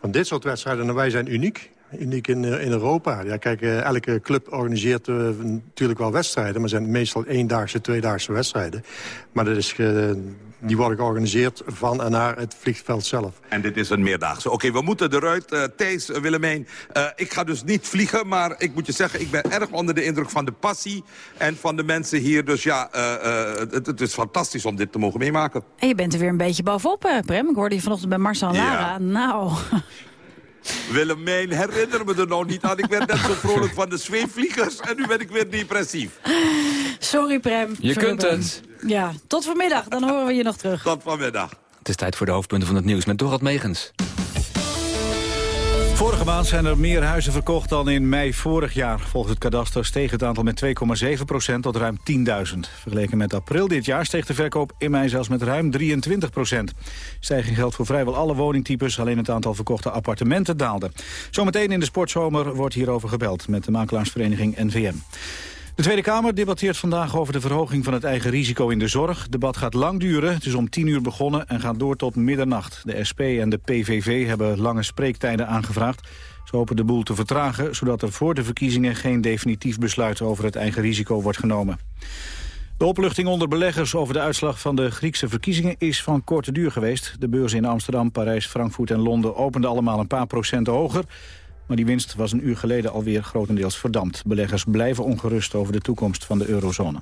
[SPEAKER 29] Van dit soort wedstrijden, en wij zijn uniek. Uniek in, eh, in Europa. Ja, kijk, eh, elke club organiseert eh, natuurlijk wel wedstrijden... maar het zijn meestal eendaagse, tweedaagse wedstrijden. Maar dat is, eh, die worden georganiseerd van en naar het vliegveld zelf.
[SPEAKER 23] En dit is een meerdaagse. Oké, we moeten eruit. Eh Thijs, Willemijn, eh, ik ga dus niet vliegen... maar ik moet je zeggen, ik ben erg onder de indruk van de passie... en van de mensen hier. Dus ja, eh, eh, het, het is fantastisch om dit te mogen meemaken.
[SPEAKER 3] En je bent er weer een beetje bovenop, eh, Prem. Ik hoorde je vanochtend bij Marcel en
[SPEAKER 23] Ja.
[SPEAKER 3] Lara. Nou,
[SPEAKER 23] Willemijn, herinner me er nou niet aan. Ik werd net zo vrolijk van de zweefvliegers... en nu ben ik weer depressief.
[SPEAKER 3] sorry Prem.
[SPEAKER 2] Je
[SPEAKER 3] Sorry,
[SPEAKER 2] kunt
[SPEAKER 3] Prem.
[SPEAKER 2] het.
[SPEAKER 3] Ja, tot vanmiddag. Dan horen we je nog terug.
[SPEAKER 23] Tot vanmiddag.
[SPEAKER 2] Het is tijd voor de hoofdpunten van het nieuws met Dorot Megens.
[SPEAKER 4] Vorige maand zijn er meer huizen verkocht dan in mei vorig jaar. Volgens het kadaster steeg het aantal met 2,7% tot ruim 10.000. Vergeleken met april dit jaar steeg de verkoop in mei zelfs met ruim 23% Stijging geldt voor vrijwel alle woningtypes. Alleen het aantal verkochte appartementen daalde. Zometeen in de sportzomer wordt hierover gebeld met de makelaarsvereniging NVM. De Tweede Kamer debatteert vandaag over de verhoging van het eigen risico in de zorg. Het debat gaat lang duren. Het is om 10 uur begonnen en gaat door tot middernacht. De SP en de PVV hebben lange spreektijden aangevraagd. Ze hopen de boel te vertragen, zodat er voor de verkiezingen geen definitief besluit over het eigen risico wordt genomen. De opluchting onder beleggers over de uitslag van de Griekse verkiezingen is van korte duur geweest. De beurzen in Amsterdam, Parijs, Frankfurt en Londen openden allemaal een paar procent hoger. Maar die winst was een uur geleden alweer grotendeels verdampt. Beleggers blijven ongerust over de toekomst van de eurozone.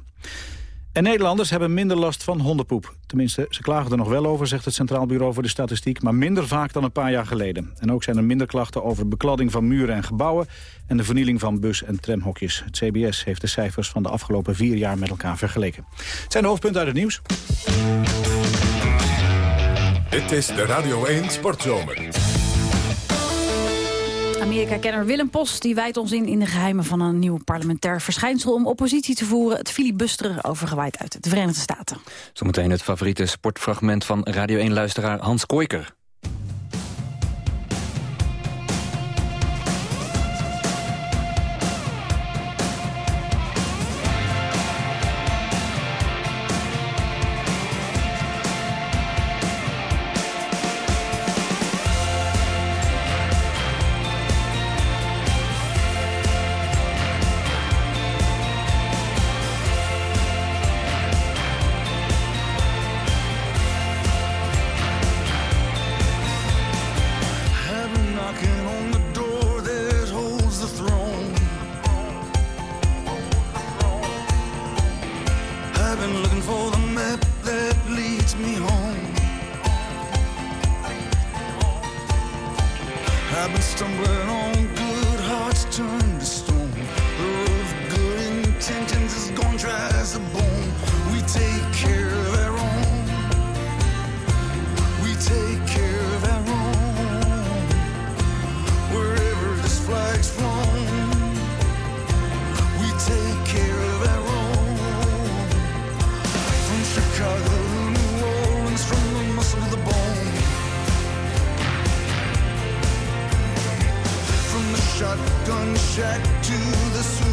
[SPEAKER 4] En Nederlanders hebben minder last van hondenpoep. Tenminste, ze klagen er nog wel over, zegt het Centraal Bureau voor de Statistiek... maar minder vaak dan een paar jaar geleden. En ook zijn er minder klachten over bekladding van muren en gebouwen... en de vernieling van bus- en tramhokjes. Het CBS heeft de cijfers van de afgelopen vier jaar met elkaar vergeleken. Het zijn de hoofdpunten uit het nieuws.
[SPEAKER 1] Dit is de Radio 1 Sportzomer.
[SPEAKER 3] Amerika-kenner Willem Post die wijdt ons in in de geheimen van een nieuw parlementair verschijnsel om oppositie te voeren. Het filibusteren overgewaaid uit de Verenigde Staten.
[SPEAKER 2] Zometeen het favoriete sportfragment van Radio 1-luisteraar Hans Koiker.
[SPEAKER 30] Shack to the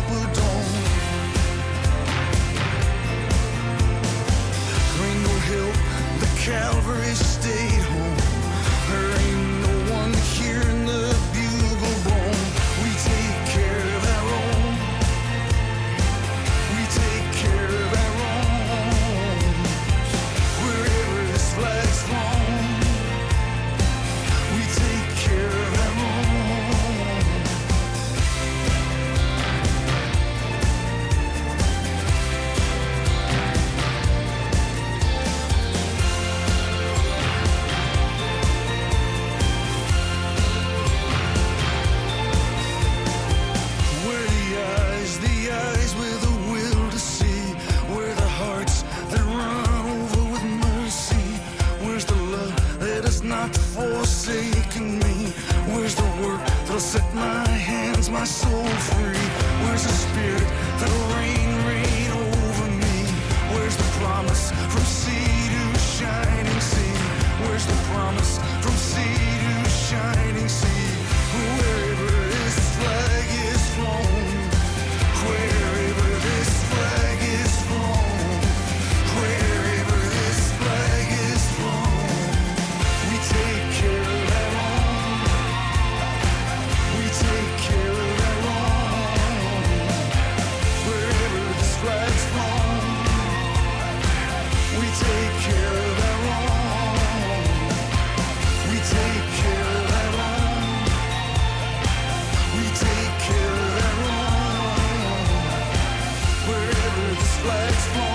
[SPEAKER 30] Let's go.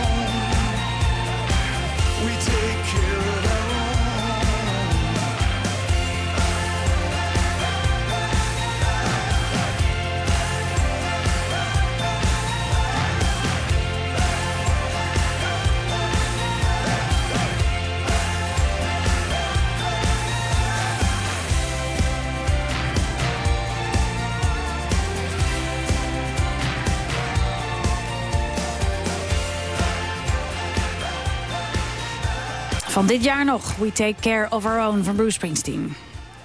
[SPEAKER 3] Van dit jaar nog, We Take Care of Our Own van Bruce Springsteen.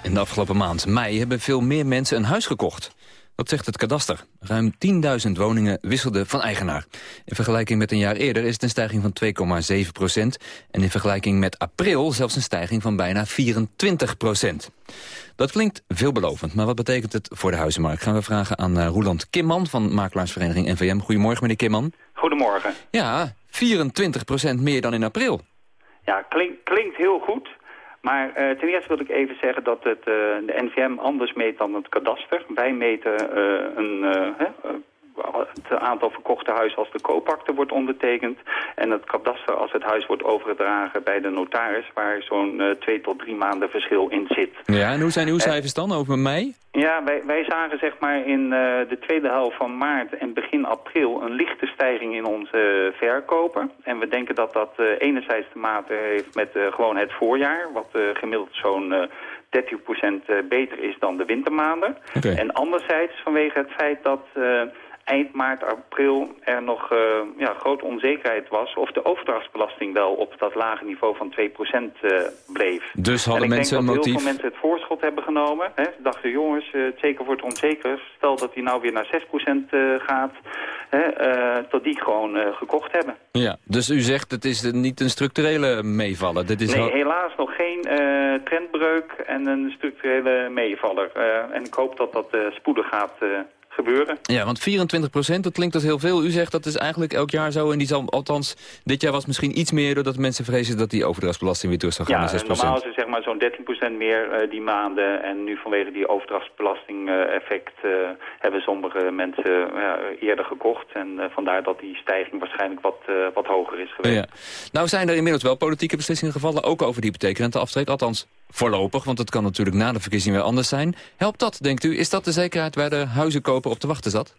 [SPEAKER 2] In de afgelopen maand mei hebben veel meer mensen een huis gekocht. Dat zegt het kadaster. Ruim 10.000 woningen wisselden van eigenaar. In vergelijking met een jaar eerder is het een stijging van 2,7 procent. En in vergelijking met april zelfs een stijging van bijna 24 procent. Dat klinkt veelbelovend, maar wat betekent het voor de huizenmarkt? Gaan we vragen aan uh, Roeland Kimman van makelaarsvereniging NVM. Goedemorgen, meneer Kimman.
[SPEAKER 31] Goedemorgen.
[SPEAKER 2] Ja, 24 procent meer dan in april.
[SPEAKER 31] Ja, klink, klinkt heel goed. Maar uh, ten eerste wil ik even zeggen dat het, uh, de NVM anders meet dan het kadaster. Wij meten uh, een, het aantal verkochte huizen als de koopakte wordt ondertekend. En het kadaster als het huis wordt overgedragen bij de notaris... waar zo'n twee tot drie maanden verschil in zit.
[SPEAKER 2] Ja, en hoe zijn uw cijfers dan over mei?
[SPEAKER 31] Ja, wij, wij zagen zeg maar in uh, de tweede helft van maart en begin april een lichte stijging in onze uh, verkopen. En we denken dat dat enerzijds te maken heeft met gewoon het voorjaar, wat gemiddeld zo'n 30% beter is dan de wintermaanden.
[SPEAKER 2] Okay.
[SPEAKER 31] En anderzijds vanwege het feit dat eind maart, april er nog uh, ja, grote onzekerheid was... of de overdrachtsbelasting wel op dat lage niveau van 2% uh, bleef.
[SPEAKER 2] Dus hadden
[SPEAKER 31] en ik
[SPEAKER 2] mensen
[SPEAKER 31] denk
[SPEAKER 2] een
[SPEAKER 31] dat
[SPEAKER 2] motief...
[SPEAKER 31] heel veel mensen het voorschot hebben genomen. Hè. Ze dachten, jongens, uh, het zeker wordt onzeker. Stel dat die nou weer naar 6% gaat, hè, dat die gewoon gekocht hebben.
[SPEAKER 2] Ja, dus u zegt het is niet een structurele meevallen. Dit is
[SPEAKER 31] nee, helaas nog geen trendbreuk en een structurele meevaller. en ik hoop dat dat spoedig gaat gebeuren.
[SPEAKER 2] Ja, want 24 procent, dat klinkt als heel veel. U zegt dat is eigenlijk elk jaar zo. En die zal, althans, dit jaar was misschien iets meer... doordat mensen vrezen dat die overdrachtsbelasting weer terug zou gaan
[SPEAKER 31] ja,
[SPEAKER 2] naar 6 procent.
[SPEAKER 31] normaal is het zeg maar zo'n 13 procent meer uh, die maanden. En nu vanwege die overdrachtsbelasting uh, effect... Uh, hebben sommige mensen eerder gekocht. En vandaar dat die stijging waarschijnlijk wat, wat hoger is geweest.
[SPEAKER 2] Ja. Nou zijn er inmiddels wel politieke beslissingen gevallen... ook over die hypotheekrenteaftrek. Althans, voorlopig, want het kan natuurlijk na de verkiezingen weer anders zijn. Helpt dat, denkt u? Is dat de zekerheid waar de huizenkoper op te wachten zat?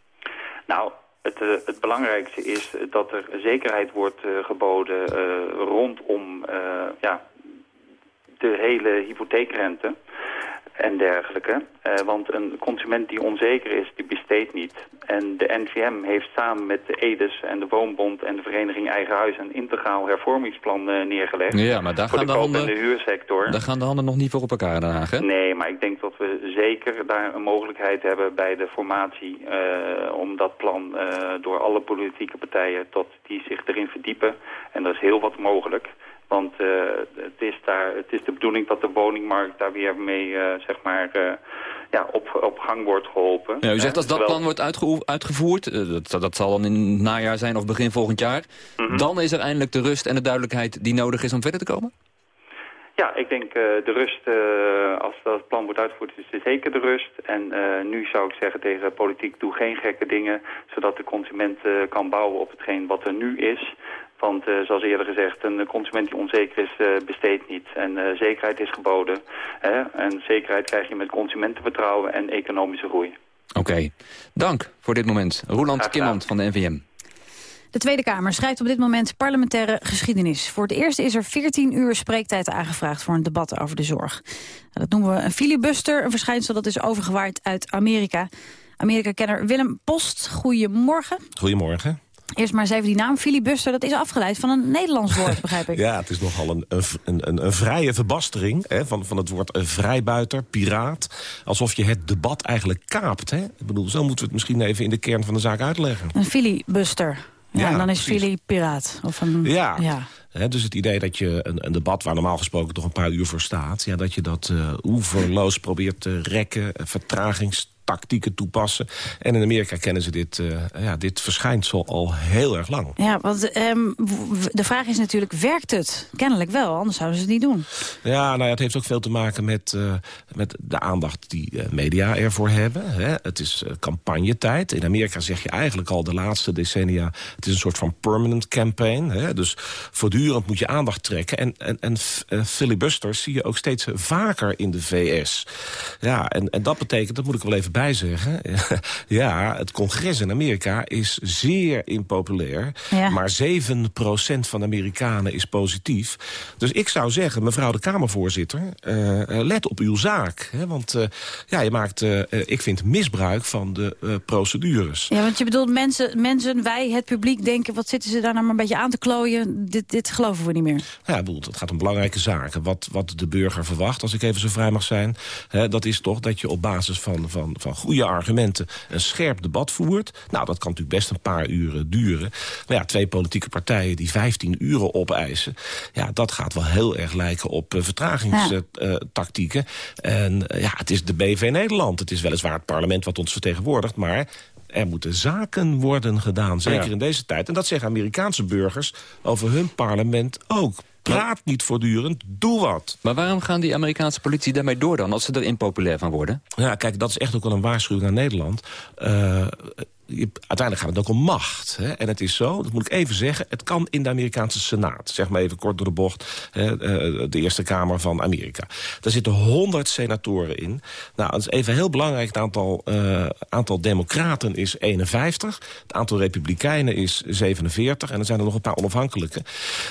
[SPEAKER 31] Nou, het, uh, het, belangrijkste is dat er zekerheid wordt uh, geboden uh, rondom ja, de hele hypotheekrente en dergelijke. Uh, want een consument die onzeker is, die besteedt niet. En de NVM heeft samen met de EDES en de Woonbond en de Vereniging Eigen Huis... een integraal hervormingsplan uh, neergelegd.
[SPEAKER 2] Ja, maar daar
[SPEAKER 31] voor
[SPEAKER 2] gaan
[SPEAKER 31] de,
[SPEAKER 2] de handen,
[SPEAKER 31] en de huursector.
[SPEAKER 2] Daar gaan de handen nog niet voor op elkaar in Den Haag, hè?
[SPEAKER 31] Nee, maar ik denk dat we zeker daar een mogelijkheid hebben bij de formatie... Uh, om dat plan door alle politieke partijen tot die zich erin verdiepen. En er is heel wat mogelijk. Want uh, het, is daar, het is de bedoeling dat de woningmarkt daar weer mee uh, zeg maar, uh, ja, op, op gang wordt geholpen.
[SPEAKER 2] Ja, u zegt als dat
[SPEAKER 31] Terwijl-
[SPEAKER 2] plan wordt uitge uitgevoerd, eh, dat, dat zal dan in het najaar zijn of begin volgend jaar...
[SPEAKER 31] Mhm.
[SPEAKER 2] dan is er eindelijk de rust en de duidelijkheid die nodig is om verder te komen?
[SPEAKER 31] Ja, ik denk uh, de rust, uh, als dat plan wordt uitgevoerd, is er zeker de rust. En uh, nu zou ik zeggen tegen de politiek, doe geen gekke dingen... zodat de consument kan bouwen op hetgeen wat er nu is... Want uh, zoals eerder gezegd, een consument die onzeker is, uh, besteedt niet. En uh, zekerheid is geboden. Hè? En zekerheid krijg je met consumentenvertrouwen en economische groei.
[SPEAKER 2] Oké, okay. dank voor dit moment. Roland Kimmand van de NVM.
[SPEAKER 3] De Tweede Kamer schrijft op dit moment parlementaire geschiedenis. Voor het eerst is er 14 uur spreektijd aangevraagd voor een debat over de zorg. Dat noemen we een filibuster, een verschijnsel dat is overgewaaid uit Amerika. Amerika-kenner Willem Post, goedemorgen.
[SPEAKER 22] Goedemorgen.
[SPEAKER 3] Eerst maar eens even die naam, filibuster, dat is afgeleid van een Nederlands woord, begrijp ik.
[SPEAKER 22] Ja, het is nogal een, een, een, een vrije verbastering hè, van, van het woord vrijbuiter, piraat. Alsof je het debat eigenlijk kaapt. Hè? Ik bedoel, zo moeten we het misschien even in de kern van de zaak uitleggen.
[SPEAKER 3] Een filibuster. Ja,
[SPEAKER 22] Ja,
[SPEAKER 3] en dan is fili piraat. Of een,
[SPEAKER 22] Ja.
[SPEAKER 3] ja.
[SPEAKER 22] Dus het idee dat je een, een debat waar normaal gesproken toch een paar uur voor staat... Ja, dat je dat uh, oeverloos probeert te rekken, eh, vertragingstactieken toepassen. En in Amerika kennen ze dit, uh, ja, dit verschijnsel al heel erg lang.
[SPEAKER 3] Ja, want ehm, de vraag is natuurlijk, werkt het? Kennelijk wel, anders zouden ze het niet doen.
[SPEAKER 22] Ja, nou ja, het heeft ook veel te maken met, uh, met de aandacht die uh, media ervoor hebben. Hè. Het is campagnetijd. In Amerika zeg je eigenlijk al de laatste decennia... het is een soort van permanent campaign. Hè. Dus voortdurend moet je aandacht trekken. En, en, en filibusters zie je ook steeds vaker in de VS. Ja, en, en dat betekent, dat moet ik wel even bij zeggen. ja, het congres in Amerika is zeer impopulair.
[SPEAKER 3] Ja.
[SPEAKER 22] Maar 7% van de Amerikanen is positief. Dus ik zou zeggen, mevrouw de Kamervoorzitter... eh, eh, let op uw zaak. Hè? Want eh, ja, je maakt, ik vind, misbruik van de procedures.
[SPEAKER 3] Ja, want je bedoelt mensen, mensen, wij, het publiek denken... wat zitten ze daar nou maar een beetje aan te klooien? Dit, dit geloven we niet meer.
[SPEAKER 22] Ja, ik bedoel, het gaat om belangrijke zaken. Wat, wat de burger verwacht, als ik even zo vrij mag zijn... Hè, dat is toch dat je op basis van, van, van goede argumenten... een scherp debat voert. Nou, dat kan natuurlijk best een paar uren duren. Maar ja, twee politieke partijen die 15 uren opeisen... ja, dat gaat wel heel erg lijken op uh, vertragingstactieken. en uh, ja, het is de BV Nederland. Het is weliswaar het parlement wat ons vertegenwoordigt... maar er moeten zaken worden gedaan, zeker
[SPEAKER 2] Ja.
[SPEAKER 22] in deze tijd. En dat zeggen Amerikaanse burgers over hun parlement ook. Praat niet voortdurend, doe wat.
[SPEAKER 2] Maar waarom gaan die Amerikaanse politie daarmee door dan... als ze er impopulair van worden?
[SPEAKER 22] Ja, kijk, dat is echt ook wel een waarschuwing aan Nederland. Uh, uiteindelijk gaat het ook om macht. Hè? En het is zo, dat moet ik even zeggen... het kan in de Amerikaanse Senaat. Zeg maar even kort door de bocht. Hè, uh, de Eerste Kamer van Amerika. Daar zitten 100 senatoren in. Nou, dat is even heel belangrijk. Het aantal, uh, aantal democraten is 51. Het aantal republikeinen is 47. En er zijn er nog een paar onafhankelijke.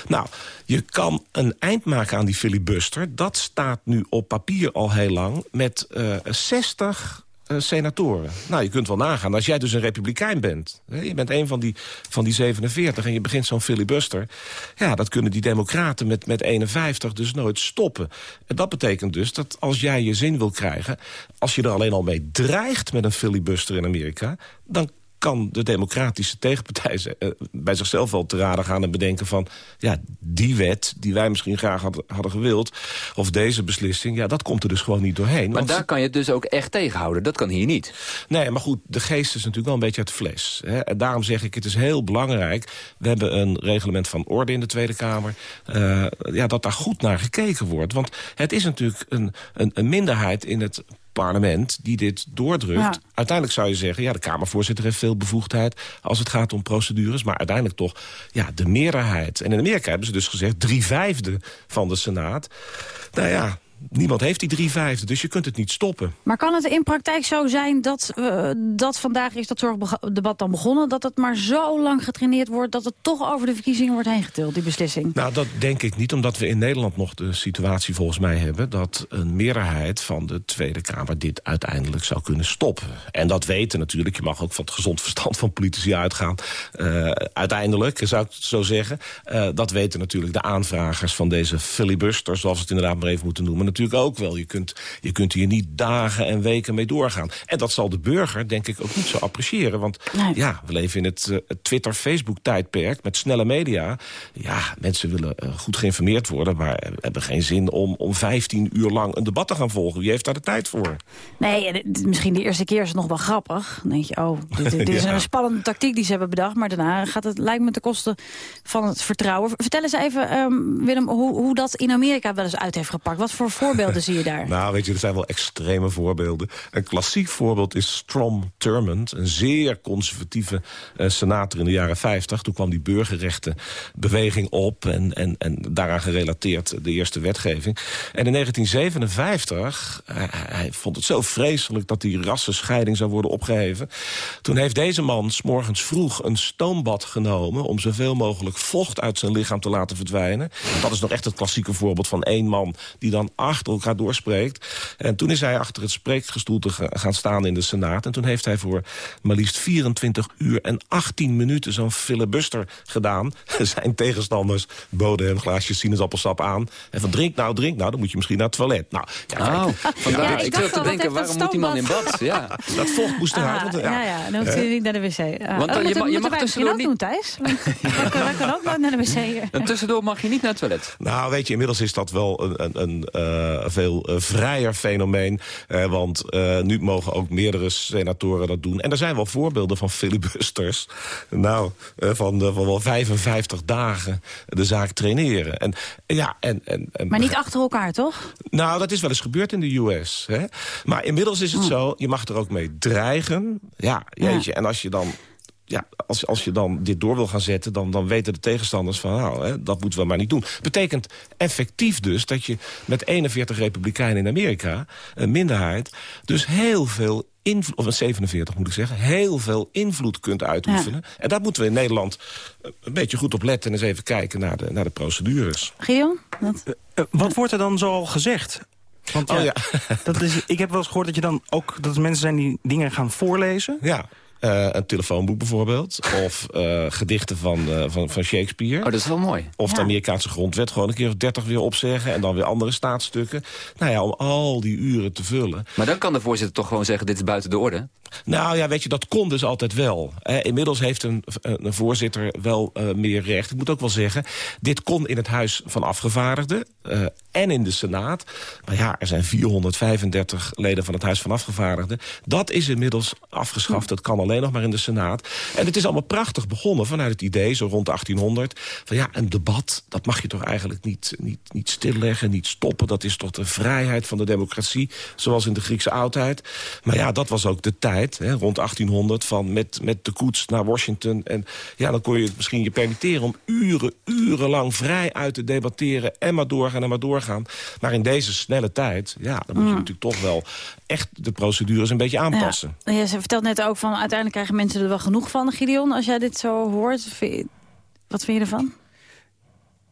[SPEAKER 22] Nou, je kan een eind maken aan die filibuster. Dat staat nu op papier al heel lang. Met uh, 60 uh, senatoren. Nou, je kunt wel nagaan. Als jij dus een republikein bent... Je bent een van die, van die 47 en je begint zo'n filibuster... ja, dat kunnen die democraten met, met 51 dus nooit stoppen. En dat betekent dus dat als jij je zin wil krijgen... als je er alleen al mee dreigt met een filibuster in Amerika... dan kan de democratische tegenpartij uh, bij zichzelf wel te raden gaan en bedenken van... ja, die wet die wij misschien graag hadden, gewild, of deze beslissing... ja, dat komt er dus gewoon niet doorheen.
[SPEAKER 2] Maar daar kan je het dus ook echt tegenhouden. Dat kan hier niet.
[SPEAKER 22] Nee, maar goed, de geest is natuurlijk wel een beetje uit fles. Hè? En daarom zeg ik, het is heel belangrijk... we hebben een reglement van orde in de Tweede Kamer... Uh, ja, dat daar goed naar gekeken wordt. Want het is natuurlijk een, een, een minderheid in het parlement die dit doordrukt. Ja. Uiteindelijk zou je zeggen, ja, de Kamervoorzitter heeft veel bevoegdheid... als het gaat om procedures, maar uiteindelijk toch ja, de meerderheid. En in Amerika hebben ze dus gezegd drie vijfde van de Senaat. Nou ja, niemand heeft die drie vijfde, dus je kunt het niet stoppen.
[SPEAKER 3] Maar kan het in praktijk zo zijn dat, uh, dat vandaag is dat zorgdebat dan begonnen... dat het maar zo lang getraineerd wordt dat het toch over de verkiezingen wordt heen getild, die beslissing?
[SPEAKER 22] Nou, dat denk ik niet, omdat we in Nederland nog de situatie volgens mij hebben... dat een meerderheid van de Tweede Kamer dit uiteindelijk zou kunnen stoppen. En dat weten natuurlijk, je mag ook van het gezond verstand van politici uitgaan. Uh, uiteindelijk, zou ik zo zeggen, uh, dat weten natuurlijk de aanvragers van deze filibuster... zoals we het inderdaad maar even moeten noemen natuurlijk ook wel. Je kunt, je kunt hier niet dagen en weken mee doorgaan. En dat zal de burger, denk ik, ook niet zo appreciëren. Want nee. ja, we leven in het, uh, het Twitter-Facebook-tijdperk met snelle media. Ja, mensen willen uh, goed geïnformeerd worden... maar hebben geen zin om, om 15 uur lang een debat te gaan volgen. Wie heeft daar de tijd voor?
[SPEAKER 3] Nee, misschien de eerste keer is het nog wel grappig. Dan denk je, oh, dit, dit is ja. een spannende tactiek die ze hebben bedacht... maar daarna gaat het, lijkt me, ten koste van het vertrouwen. Vertel eens even, um, Willem, hoe, hoe dat in Amerika wel eens uit heeft gepakt. Wat voor voorbeelden zie je daar?
[SPEAKER 22] Nou, weet je, er zijn wel extreme voorbeelden. Een klassiek voorbeeld is Strom Thurmond. Een zeer conservatieve uh, senator in de jaren 50. Toen kwam die burgerrechtenbeweging op. En, en, en daaraan gerelateerd de eerste wetgeving. En in 1957, uh, hij vond het zo vreselijk... dat die rassenscheiding zou worden opgeheven. Toen heeft deze man 's morgens vroeg een stoombad genomen... om zoveel mogelijk vocht uit zijn lichaam te laten verdwijnen. Dat is nog echt het klassieke voorbeeld van één man... die dan achter elkaar doorspreekt. En toen is hij achter het spreekgestoelte gaan staan in de Senaat. En toen heeft hij voor maar liefst 24 uur en 18 minuten zo'n filibuster gedaan. Zijn tegenstanders boden hem glaasjes sinaasappelsap aan. En van drink nou, drink nou, dan moet je misschien naar het toilet. Nou,
[SPEAKER 2] ja, oh, ja, ja, ik zat te denken, waarom moet die man in bad? Ja.
[SPEAKER 22] dat vocht moest eruit.
[SPEAKER 3] Ah, want, ja, ja, dan hoeft hij niet naar de wc. Uh, want, oh, je, moet, je mag tussendoor niet... doen, Thijs. Wij kunnen ook naar de wc.
[SPEAKER 2] En tussendoor mag je niet naar het toilet.
[SPEAKER 22] Nou, weet je, inmiddels is dat wel een, een, een uh, veel uh, vrijer fenomeen. Uh, want nu mogen ook meerdere senatoren dat doen. En er zijn wel voorbeelden van filibusters. Nou, van, van wel 55 dagen de zaak traineren. En, ja, en, en, en,
[SPEAKER 3] maar niet achter elkaar, toch?
[SPEAKER 22] Nou, dat is wel eens gebeurd in de US. Hè? Maar inmiddels is het hm. zo, je mag er ook mee dreigen. Ja, jeetje. Ja. En als je dan ja, als, als je dan dit door wil gaan zetten... dan, dan weten de tegenstanders van, nou, hè, dat moeten we maar niet doen. Betekent effectief dus dat je met 41 republikeinen in Amerika... een minderheid, dus heel veel invloed, of een 47 moet ik zeggen... heel veel invloed kunt uitoefenen. En daar moeten we in Nederland eh, een beetje goed op letten... en eens even kijken naar de, naar de procedures.
[SPEAKER 3] Gideon? Wat?
[SPEAKER 18] Eh, wat wordt er dan zoal gezegd? Want
[SPEAKER 22] Oh,
[SPEAKER 18] ja, Dat is, ik heb wel eens gehoord dat je dan ook dat er mensen zijn die dingen gaan voorlezen.
[SPEAKER 22] Ja. Eh, een telefoonboek bijvoorbeeld. Of eh, gedichten van, eh, van, van Shakespeare.
[SPEAKER 2] Oh, dat is wel mooi.
[SPEAKER 22] Of de. Amerikaanse grondwet gewoon een keer of dertig weer opzeggen... en dan weer andere staatsstukken. Nou ja, om al die uren te vullen.
[SPEAKER 2] Maar dan kan de voorzitter toch gewoon zeggen, dit is buiten de orde?
[SPEAKER 22] Nou ja, weet je, dat kon dus altijd wel. Eh, inmiddels heeft een, een voorzitter wel eh, meer recht. Ik moet ook wel zeggen, dit kon in het Huis van Afgevaardigden... eh, en in de Senaat. Maar ja, er zijn 435 leden van het Huis van Afgevaardigden. Dat is inmiddels afgeschaft. Dat kan alleen nog maar in de Senaat. En het is allemaal prachtig begonnen vanuit het idee, zo rond 1800... van ja, een debat, dat mag je toch eigenlijk niet, niet, niet stilleggen, niet stoppen. Dat is toch de vrijheid van de democratie, zoals in de Griekse oudheid. Maar ja, dat was ook de tijd, hè, rond 1800, van met, met de koets naar Washington. En ja, dan kon je het misschien je permitteren om uren, urenlang vrij uit te debatteren... en maar doorgaan en maar doorgaan. Maar in deze snelle tijd, ja, dan moet je
[SPEAKER 3] Mm.
[SPEAKER 22] natuurlijk toch wel echt de procedures een beetje aanpassen.
[SPEAKER 3] Ja. Ja, ze vertelt net ook van uiteindelijk krijgen mensen er wel genoeg van. Gideon, als jij dit zo hoort, wat vind je ervan?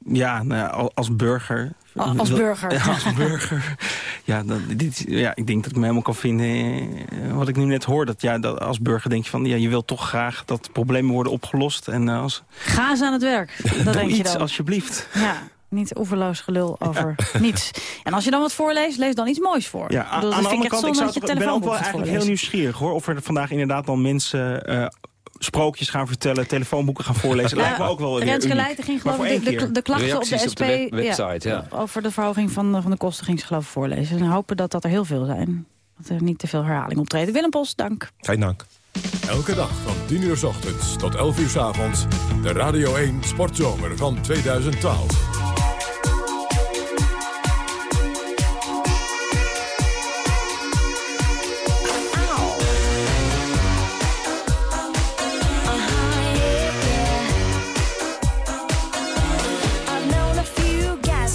[SPEAKER 18] Ja, nou ja, al- als burger.
[SPEAKER 3] Al- als burger.
[SPEAKER 18] Ja, als burger. Ja, dat, dit, ja, ik denk dat ik me helemaal kan vinden... eh, wat ik nu net hoor. Dat, ja, dat als burger denk je van... Ja, je wilt toch graag dat problemen worden opgelost. En eh, als,
[SPEAKER 3] Ga eens aan het werk. Dat denk je dan.
[SPEAKER 18] alsjeblieft.
[SPEAKER 3] Ja, niet oeverloos gelul over niets. En als je dan wat voorleest, lees dan iets moois voor.
[SPEAKER 18] Ja,
[SPEAKER 3] bedoel,
[SPEAKER 18] aan de andere
[SPEAKER 3] ik
[SPEAKER 18] kant, ik,
[SPEAKER 3] je
[SPEAKER 18] ben ook wel eigenlijk heel nieuwsgierig hoor. Of er vandaag inderdaad dan mensen eh, sprookjes gaan vertellen, telefoonboeken gaan voorlezen. lijkt me ook wel weer
[SPEAKER 3] Renske. Leijten ging geloof ik de, de,
[SPEAKER 18] keer.
[SPEAKER 3] de klachten op de
[SPEAKER 2] Reacties
[SPEAKER 3] SP
[SPEAKER 2] op de web- website, ja.
[SPEAKER 3] over de verhoging van, de- van de kosten ging ze geloof ik voorlezen. En hopen dat dat er heel veel zijn. Dat er niet te veel herhaling optreden. Willem Bos, dank.
[SPEAKER 22] Geen dank.
[SPEAKER 1] Elke dag van 10 uur s ochtends tot 11 uur s avonds. De Radio 1 Sportzomer van 2012.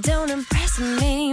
[SPEAKER 32] Don't impress me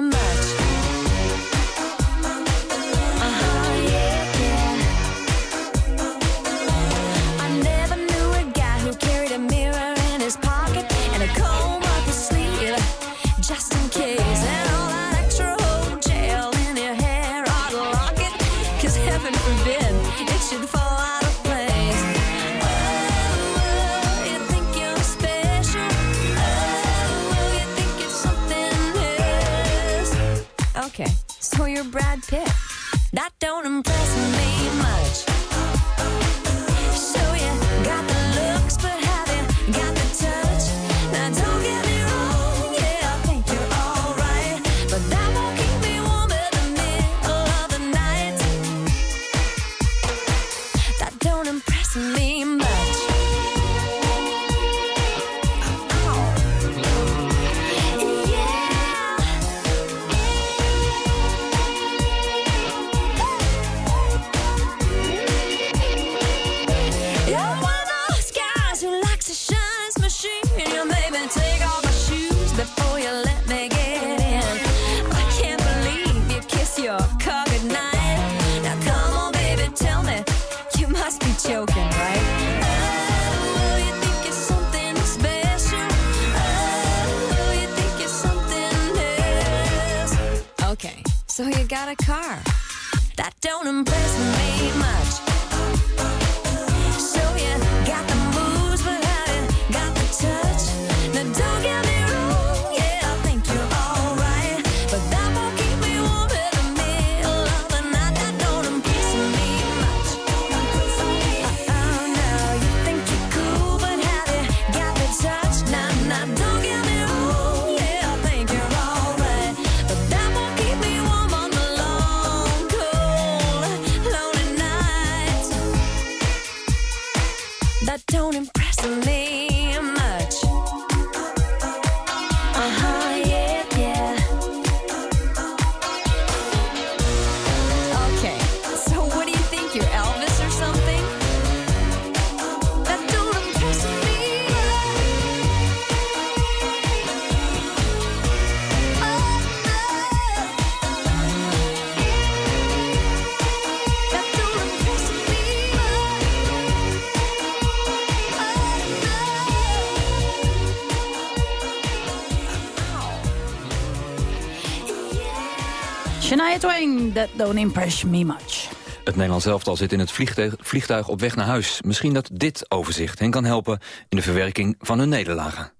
[SPEAKER 32] that don't impress me much.
[SPEAKER 2] Het Nederlands elftal zit in het vliegtuig, vliegtuig op weg naar huis. Misschien dat dit overzicht hen kan helpen in de verwerking van hun nederlagen.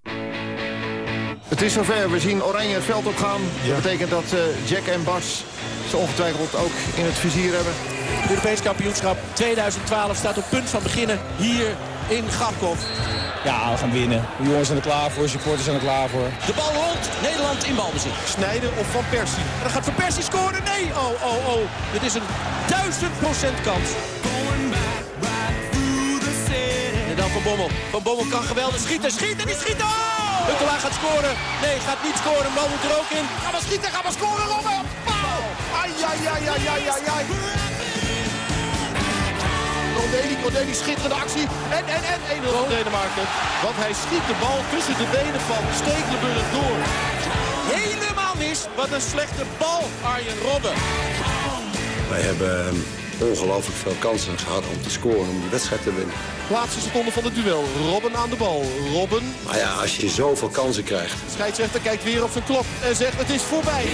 [SPEAKER 33] Het is zover. We zien Oranje het veld opgaan. Dat betekent dat eh, Jack en Bas ze ongetwijfeld ook in het vizier hebben.
[SPEAKER 34] Het Europees kampioenschap 2012 staat op punt van beginnen hier in Garkov.
[SPEAKER 35] Ja, we gaan winnen. De jongens zijn er klaar voor, supporters zijn er klaar voor.
[SPEAKER 34] De bal rond, Nederland in balbezit.
[SPEAKER 33] Snijden of Van Persie?
[SPEAKER 34] En dan gaat Van Persie scoren. Nee, oh, oh, oh. Dit is een duizend procent kans. En dan Van Bommel. Van Bommel kan geweldig schieten. Schieten, die schiet. Oh! Huntelaar gaat scoren. Nee, gaat niet scoren. Bal moet er ook in. Ga maar schieten, ga maar scoren, Robben. Paal!
[SPEAKER 33] Ai, ai, ai, ai, ai, ai, ai. Corneli, Corneli, schitterende actie. En, en, en, 1-0 voor Denemarken. Want hij schiet de bal tussen de benen van Stekelenburg door.
[SPEAKER 34] Helemaal mis. Wat een slechte bal, Arjen Robben.
[SPEAKER 36] Wij hebben eh, ongelooflijk veel kansen gehad om te scoren, om de wedstrijd te winnen.
[SPEAKER 33] Laatste seconde van het duel. Robben aan de bal. Robben.
[SPEAKER 36] Maar ja, als je zoveel kansen krijgt,
[SPEAKER 33] De scheidsrechter kijkt weer op zijn klok en zegt het is voorbij.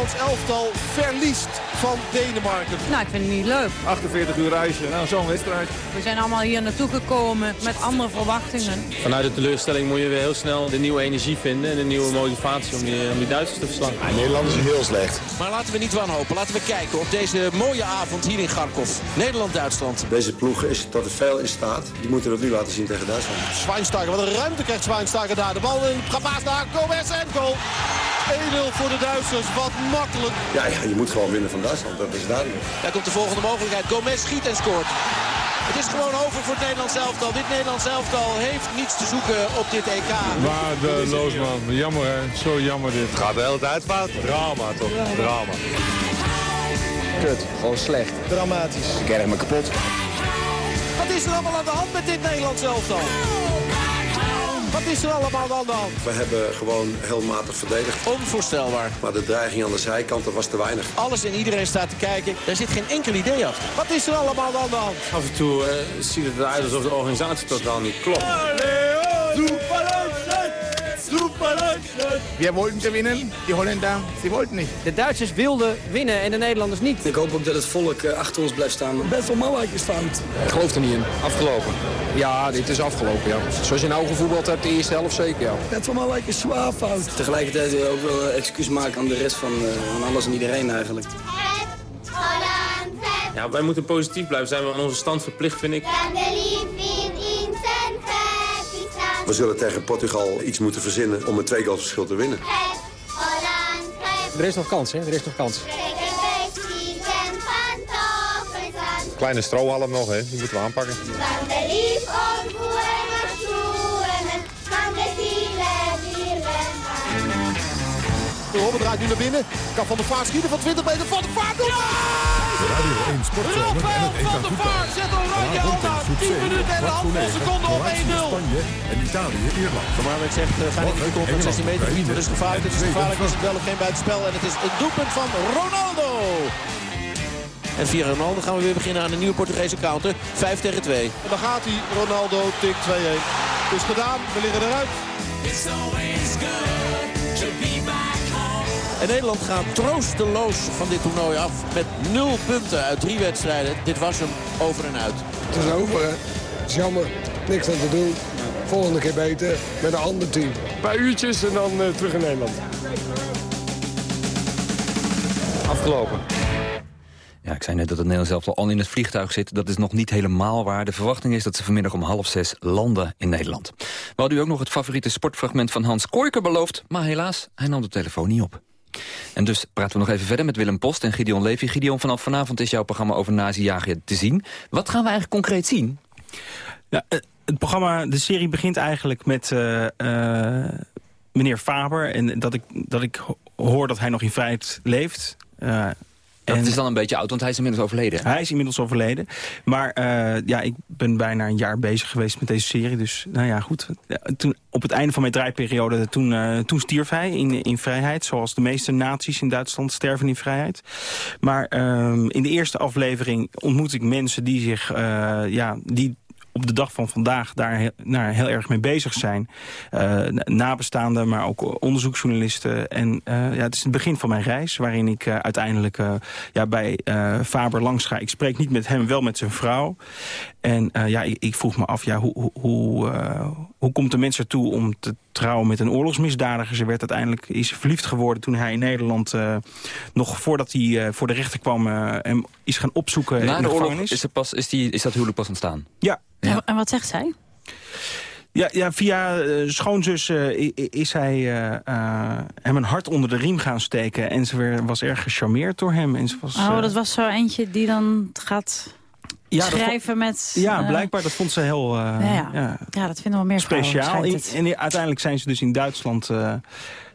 [SPEAKER 33] Nederlands elftal verliest van Denemarken.
[SPEAKER 37] Nou, ik vind het niet leuk.
[SPEAKER 35] 48 uur reizen, nou zo'n wedstrijd.
[SPEAKER 37] We zijn allemaal hier naartoe gekomen met andere verwachtingen.
[SPEAKER 16] Vanuit de teleurstelling moet je weer heel snel de nieuwe energie vinden... en de nieuwe motivatie om die, om die Duitsers te verslaan.
[SPEAKER 36] Nederland is heel slecht.
[SPEAKER 34] Maar laten we niet wanhopen. Laten we kijken op deze mooie avond hier in Garkov. Nederland-Duitsland.
[SPEAKER 36] Deze ploeg is tot het veel in staat. Die moeten dat nu laten zien tegen Duitsland.
[SPEAKER 33] Schweinsteiger, wat een ruimte krijgt Schweinsteiger daar. De bal in Gabaas daar, Gomez en goal. 1-0 voor de Duitsers, wat makkelijk.
[SPEAKER 36] Ja, ja, je moet gewoon winnen van Duitsland, dat is duidelijk.
[SPEAKER 34] Daar komt de volgende mogelijkheid. Gomez schiet en scoort. Het is gewoon over voor het Nederlands elftal. Dit Nederlands elftal heeft niets te zoeken op dit EK.
[SPEAKER 38] Waardeloos man. Jammer hè. Zo jammer dit.
[SPEAKER 36] Gaat de hele tijd fout.
[SPEAKER 38] Drama toch? Drama.
[SPEAKER 35] Kut, gewoon slecht.
[SPEAKER 33] Dramatisch.
[SPEAKER 35] Ik erg me kapot.
[SPEAKER 34] Wat is er allemaal aan de hand met dit Nederlands elftal? Wat is er allemaal aan de hand?
[SPEAKER 36] We hebben gewoon heel matig verdedigd.
[SPEAKER 34] Onvoorstelbaar.
[SPEAKER 36] Maar de dreiging aan de zijkanten was te weinig.
[SPEAKER 34] Alles en iedereen staat te kijken. Daar zit geen enkel idee achter. Wat is er allemaal aan de hand?
[SPEAKER 16] Af en toe eh, ziet het eruit alsof de organisatie totaal niet klopt.
[SPEAKER 35] Wir wollten gewinnen, die Holländer, sie wollten nicht.
[SPEAKER 39] De Duitsers wilden winnen en de Nederlanders niet.
[SPEAKER 36] Ik hoop ook dat het volk eh, achter ons blijft staan. Best wel belangrijk is fout.
[SPEAKER 35] Ik geloof er niet in. Afgelopen. Ja, dit is afgelopen, ja. Zoals je nou gevoetbald hebt, de eerste helft zeker, ja.
[SPEAKER 36] Best wel is zwaar fout. Tegelijkertijd wil ik ook wel eh, excuus maken aan de rest van, eh, van alles en iedereen eigenlijk.
[SPEAKER 16] Ja, wij moeten positief blijven. Zijn we aan onze stand verplicht, vind ik.
[SPEAKER 36] We zullen tegen Portugal iets moeten verzinnen om een twee goals verschil te winnen.
[SPEAKER 35] Er is nog kans, hè? Er is nog kans.
[SPEAKER 38] Kleine strohalm nog hè. Die moeten we aanpakken.
[SPEAKER 33] Robben draait nu naar binnen. Kan Van der Vaart schieten van 20 meter. Van der Vaart
[SPEAKER 1] De Radio 1 Sportzomer en het EK voetbal.
[SPEAKER 34] Zet Oranje al na 10 minuten en een
[SPEAKER 1] Kwart voor
[SPEAKER 34] halve
[SPEAKER 1] negen,
[SPEAKER 34] seconde op 1-0.
[SPEAKER 1] Kroatië, Spanje en Italië, Ierland.
[SPEAKER 34] Van Marwijk zegt, uh, ga niet in de kop met 16 meter. Het is gevaarlijk, het is gevaarlijk, is het wel of geen buitenspel. En het is een doelpunt van Ronaldo. En via Ronaldo gaan we weer beginnen aan een nieuwe Portugese counter. 5 tegen 2.
[SPEAKER 33] En dan gaat hij. Ronaldo tik 2-1. Het is gedaan. We liggen eruit.
[SPEAKER 34] En Nederland gaat troosteloos van dit toernooi af. Met 0 punten uit drie wedstrijden. Dit was hem over en uit.
[SPEAKER 40] Het is over, hè. Het is jammer. Niks aan te doen. Volgende keer beter met een ander team. Een paar uurtjes en dan eh, terug in Nederland.
[SPEAKER 35] Afgelopen.
[SPEAKER 2] Ja, ik zei net dat het Nederlands elftal al in het vliegtuig zit. Dat is nog niet helemaal waar. De verwachting is dat ze vanmiddag om half zes landen in Nederland. We hadden u ook nog het favoriete sportfragment van Hans Kooijker beloofd. Maar helaas, hij nam de telefoon niet op. En dus praten we nog even verder met Willem Post en Gideon Levy. Gideon, vanaf vanavond is jouw programma over nazi-jagen te zien. Wat gaan we eigenlijk concreet zien?
[SPEAKER 18] Ja, eh, het programma, de serie begint eigenlijk met eh, eh, meneer Faber. En dat ik, dat ik ho- hoor dat hij nog in vrijheid leeft.
[SPEAKER 2] Dat
[SPEAKER 18] en-
[SPEAKER 2] is dan een beetje oud, want hij is inmiddels overleden.
[SPEAKER 18] Hij is inmiddels overleden. Maar eh, ja, ik ben bijna een jaar bezig geweest met deze serie. Dus nou ja, goed. Toen, op het einde van mijn draaiperiode, toen, eh, toen stierf hij in, in vrijheid. Zoals de meeste naties in Duitsland sterven in vrijheid. Maar ehm, in de eerste aflevering ontmoet ik mensen die zich... eh, ja, die op de dag van vandaag daar heel, nou, heel erg mee bezig zijn. Eh, nabestaanden, maar ook onderzoeksjournalisten. En eh, ja, het is het begin van mijn reis, waarin ik eh, uiteindelijk ja, bij Faber langs ga. Ik spreek niet met hem, wel met zijn vrouw. En eh, ja, ik, ik vroeg me af, ja, hoe, hoe, hoe, eh, hoe komt de mens ertoe om te trouwen met een oorlogsmisdadiger? Ze werd uiteindelijk is verliefd geworden toen hij in Nederland... eh, nog voordat hij eh, voor de rechter kwam, hem is gaan opzoeken
[SPEAKER 2] Na
[SPEAKER 18] in
[SPEAKER 2] de oorlog
[SPEAKER 18] gevangenis.
[SPEAKER 2] is, er pas, is, die, is dat huwelijk pas ontstaan.
[SPEAKER 18] Ja,
[SPEAKER 3] En, en wat zegt zij?
[SPEAKER 18] Ja, ja via eh, schoonzus is hij eh, eh, hem een hart onder de riem gaan steken. En ze weer, was erg gecharmeerd door hem. En ze was,
[SPEAKER 3] Oh, dat was zo eentje die dan gaat
[SPEAKER 18] Ja,
[SPEAKER 3] schrijven met...
[SPEAKER 18] ja,
[SPEAKER 3] eh,
[SPEAKER 18] blijkbaar. Dat vond ze heel eh,
[SPEAKER 3] ja, ja.
[SPEAKER 18] ja,
[SPEAKER 3] Ja, dat vinden wel meer
[SPEAKER 18] speciaal.
[SPEAKER 3] schijnt
[SPEAKER 18] En, uiteindelijk zijn ze dus in Duitsland eh,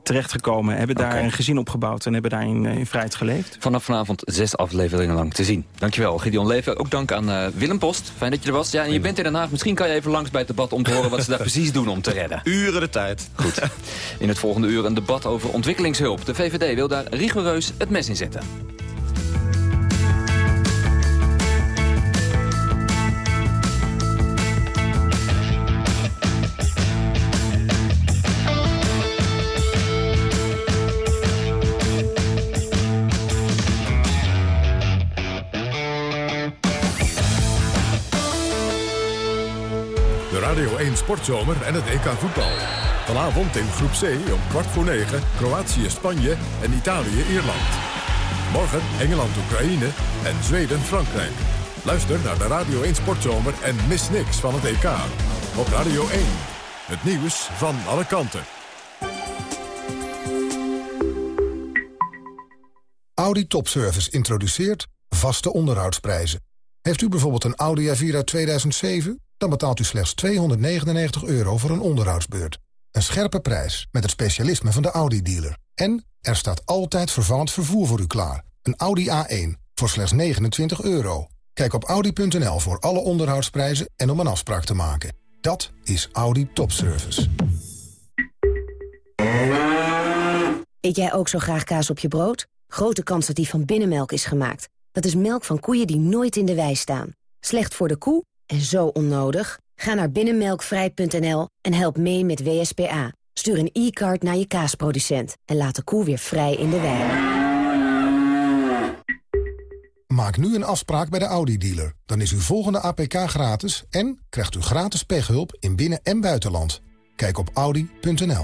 [SPEAKER 18] terechtgekomen. Hebben daar een gezin opgebouwd en hebben daar in, in vrijheid geleefd.
[SPEAKER 2] Vanaf vanavond zes afleveringen lang te zien. Dankjewel, Gideon Leven. Ook dank aan eh, Willem Post. Fijn dat je er was. Ja, en je bent in Den Haag. Misschien kan je even langs bij het debat om te horen wat ze daar precies doen om te redden.
[SPEAKER 41] Uren de tijd.
[SPEAKER 2] Goed. In het volgende uur een debat over ontwikkelingshulp. De VVD wil daar rigoureus het mes in zetten.
[SPEAKER 1] Sportzomer en het EK voetbal. Vanavond in groep C om kwart voor negen Kroatië, Spanje en Italië, Ierland. Morgen Engeland, Oekraïne en Zweden, Frankrijk. Luister naar de Radio 1 Sportzomer en mis niks van het EK. Op Radio 1. Het nieuws van alle kanten.
[SPEAKER 42] Audi Topservice introduceert vaste onderhoudsprijzen. Heeft u bijvoorbeeld een Audi A4 uit 2007? Dan betaalt u slechts 299 euro voor een onderhoudsbeurt. Een scherpe prijs met het specialisme van de Audi-dealer. En er staat altijd vervallend vervoer voor u klaar. Een Audi A1 voor slechts 29 euro. Kijk op Audi.nl voor alle onderhoudsprijzen en om een afspraak te maken. Dat is Audi Topservice.
[SPEAKER 43] Eet jij ook zo graag kaas op je brood? Grote kans dat die van binnenmelk is gemaakt. Dat is melk van koeien die nooit in de wei staan. Slecht voor de koe en zo onnodig? Ga naar binnenmelkvrij.nl en help mee met WSPA. Stuur een e-card naar je kaasproducent en laat de koe weer vrij in de wei.
[SPEAKER 42] Maak nu een afspraak bij de Audi-dealer. Dan is uw volgende APK gratis en krijgt u gratis pechhulp in binnen- en buitenland. Kijk op audi.nl.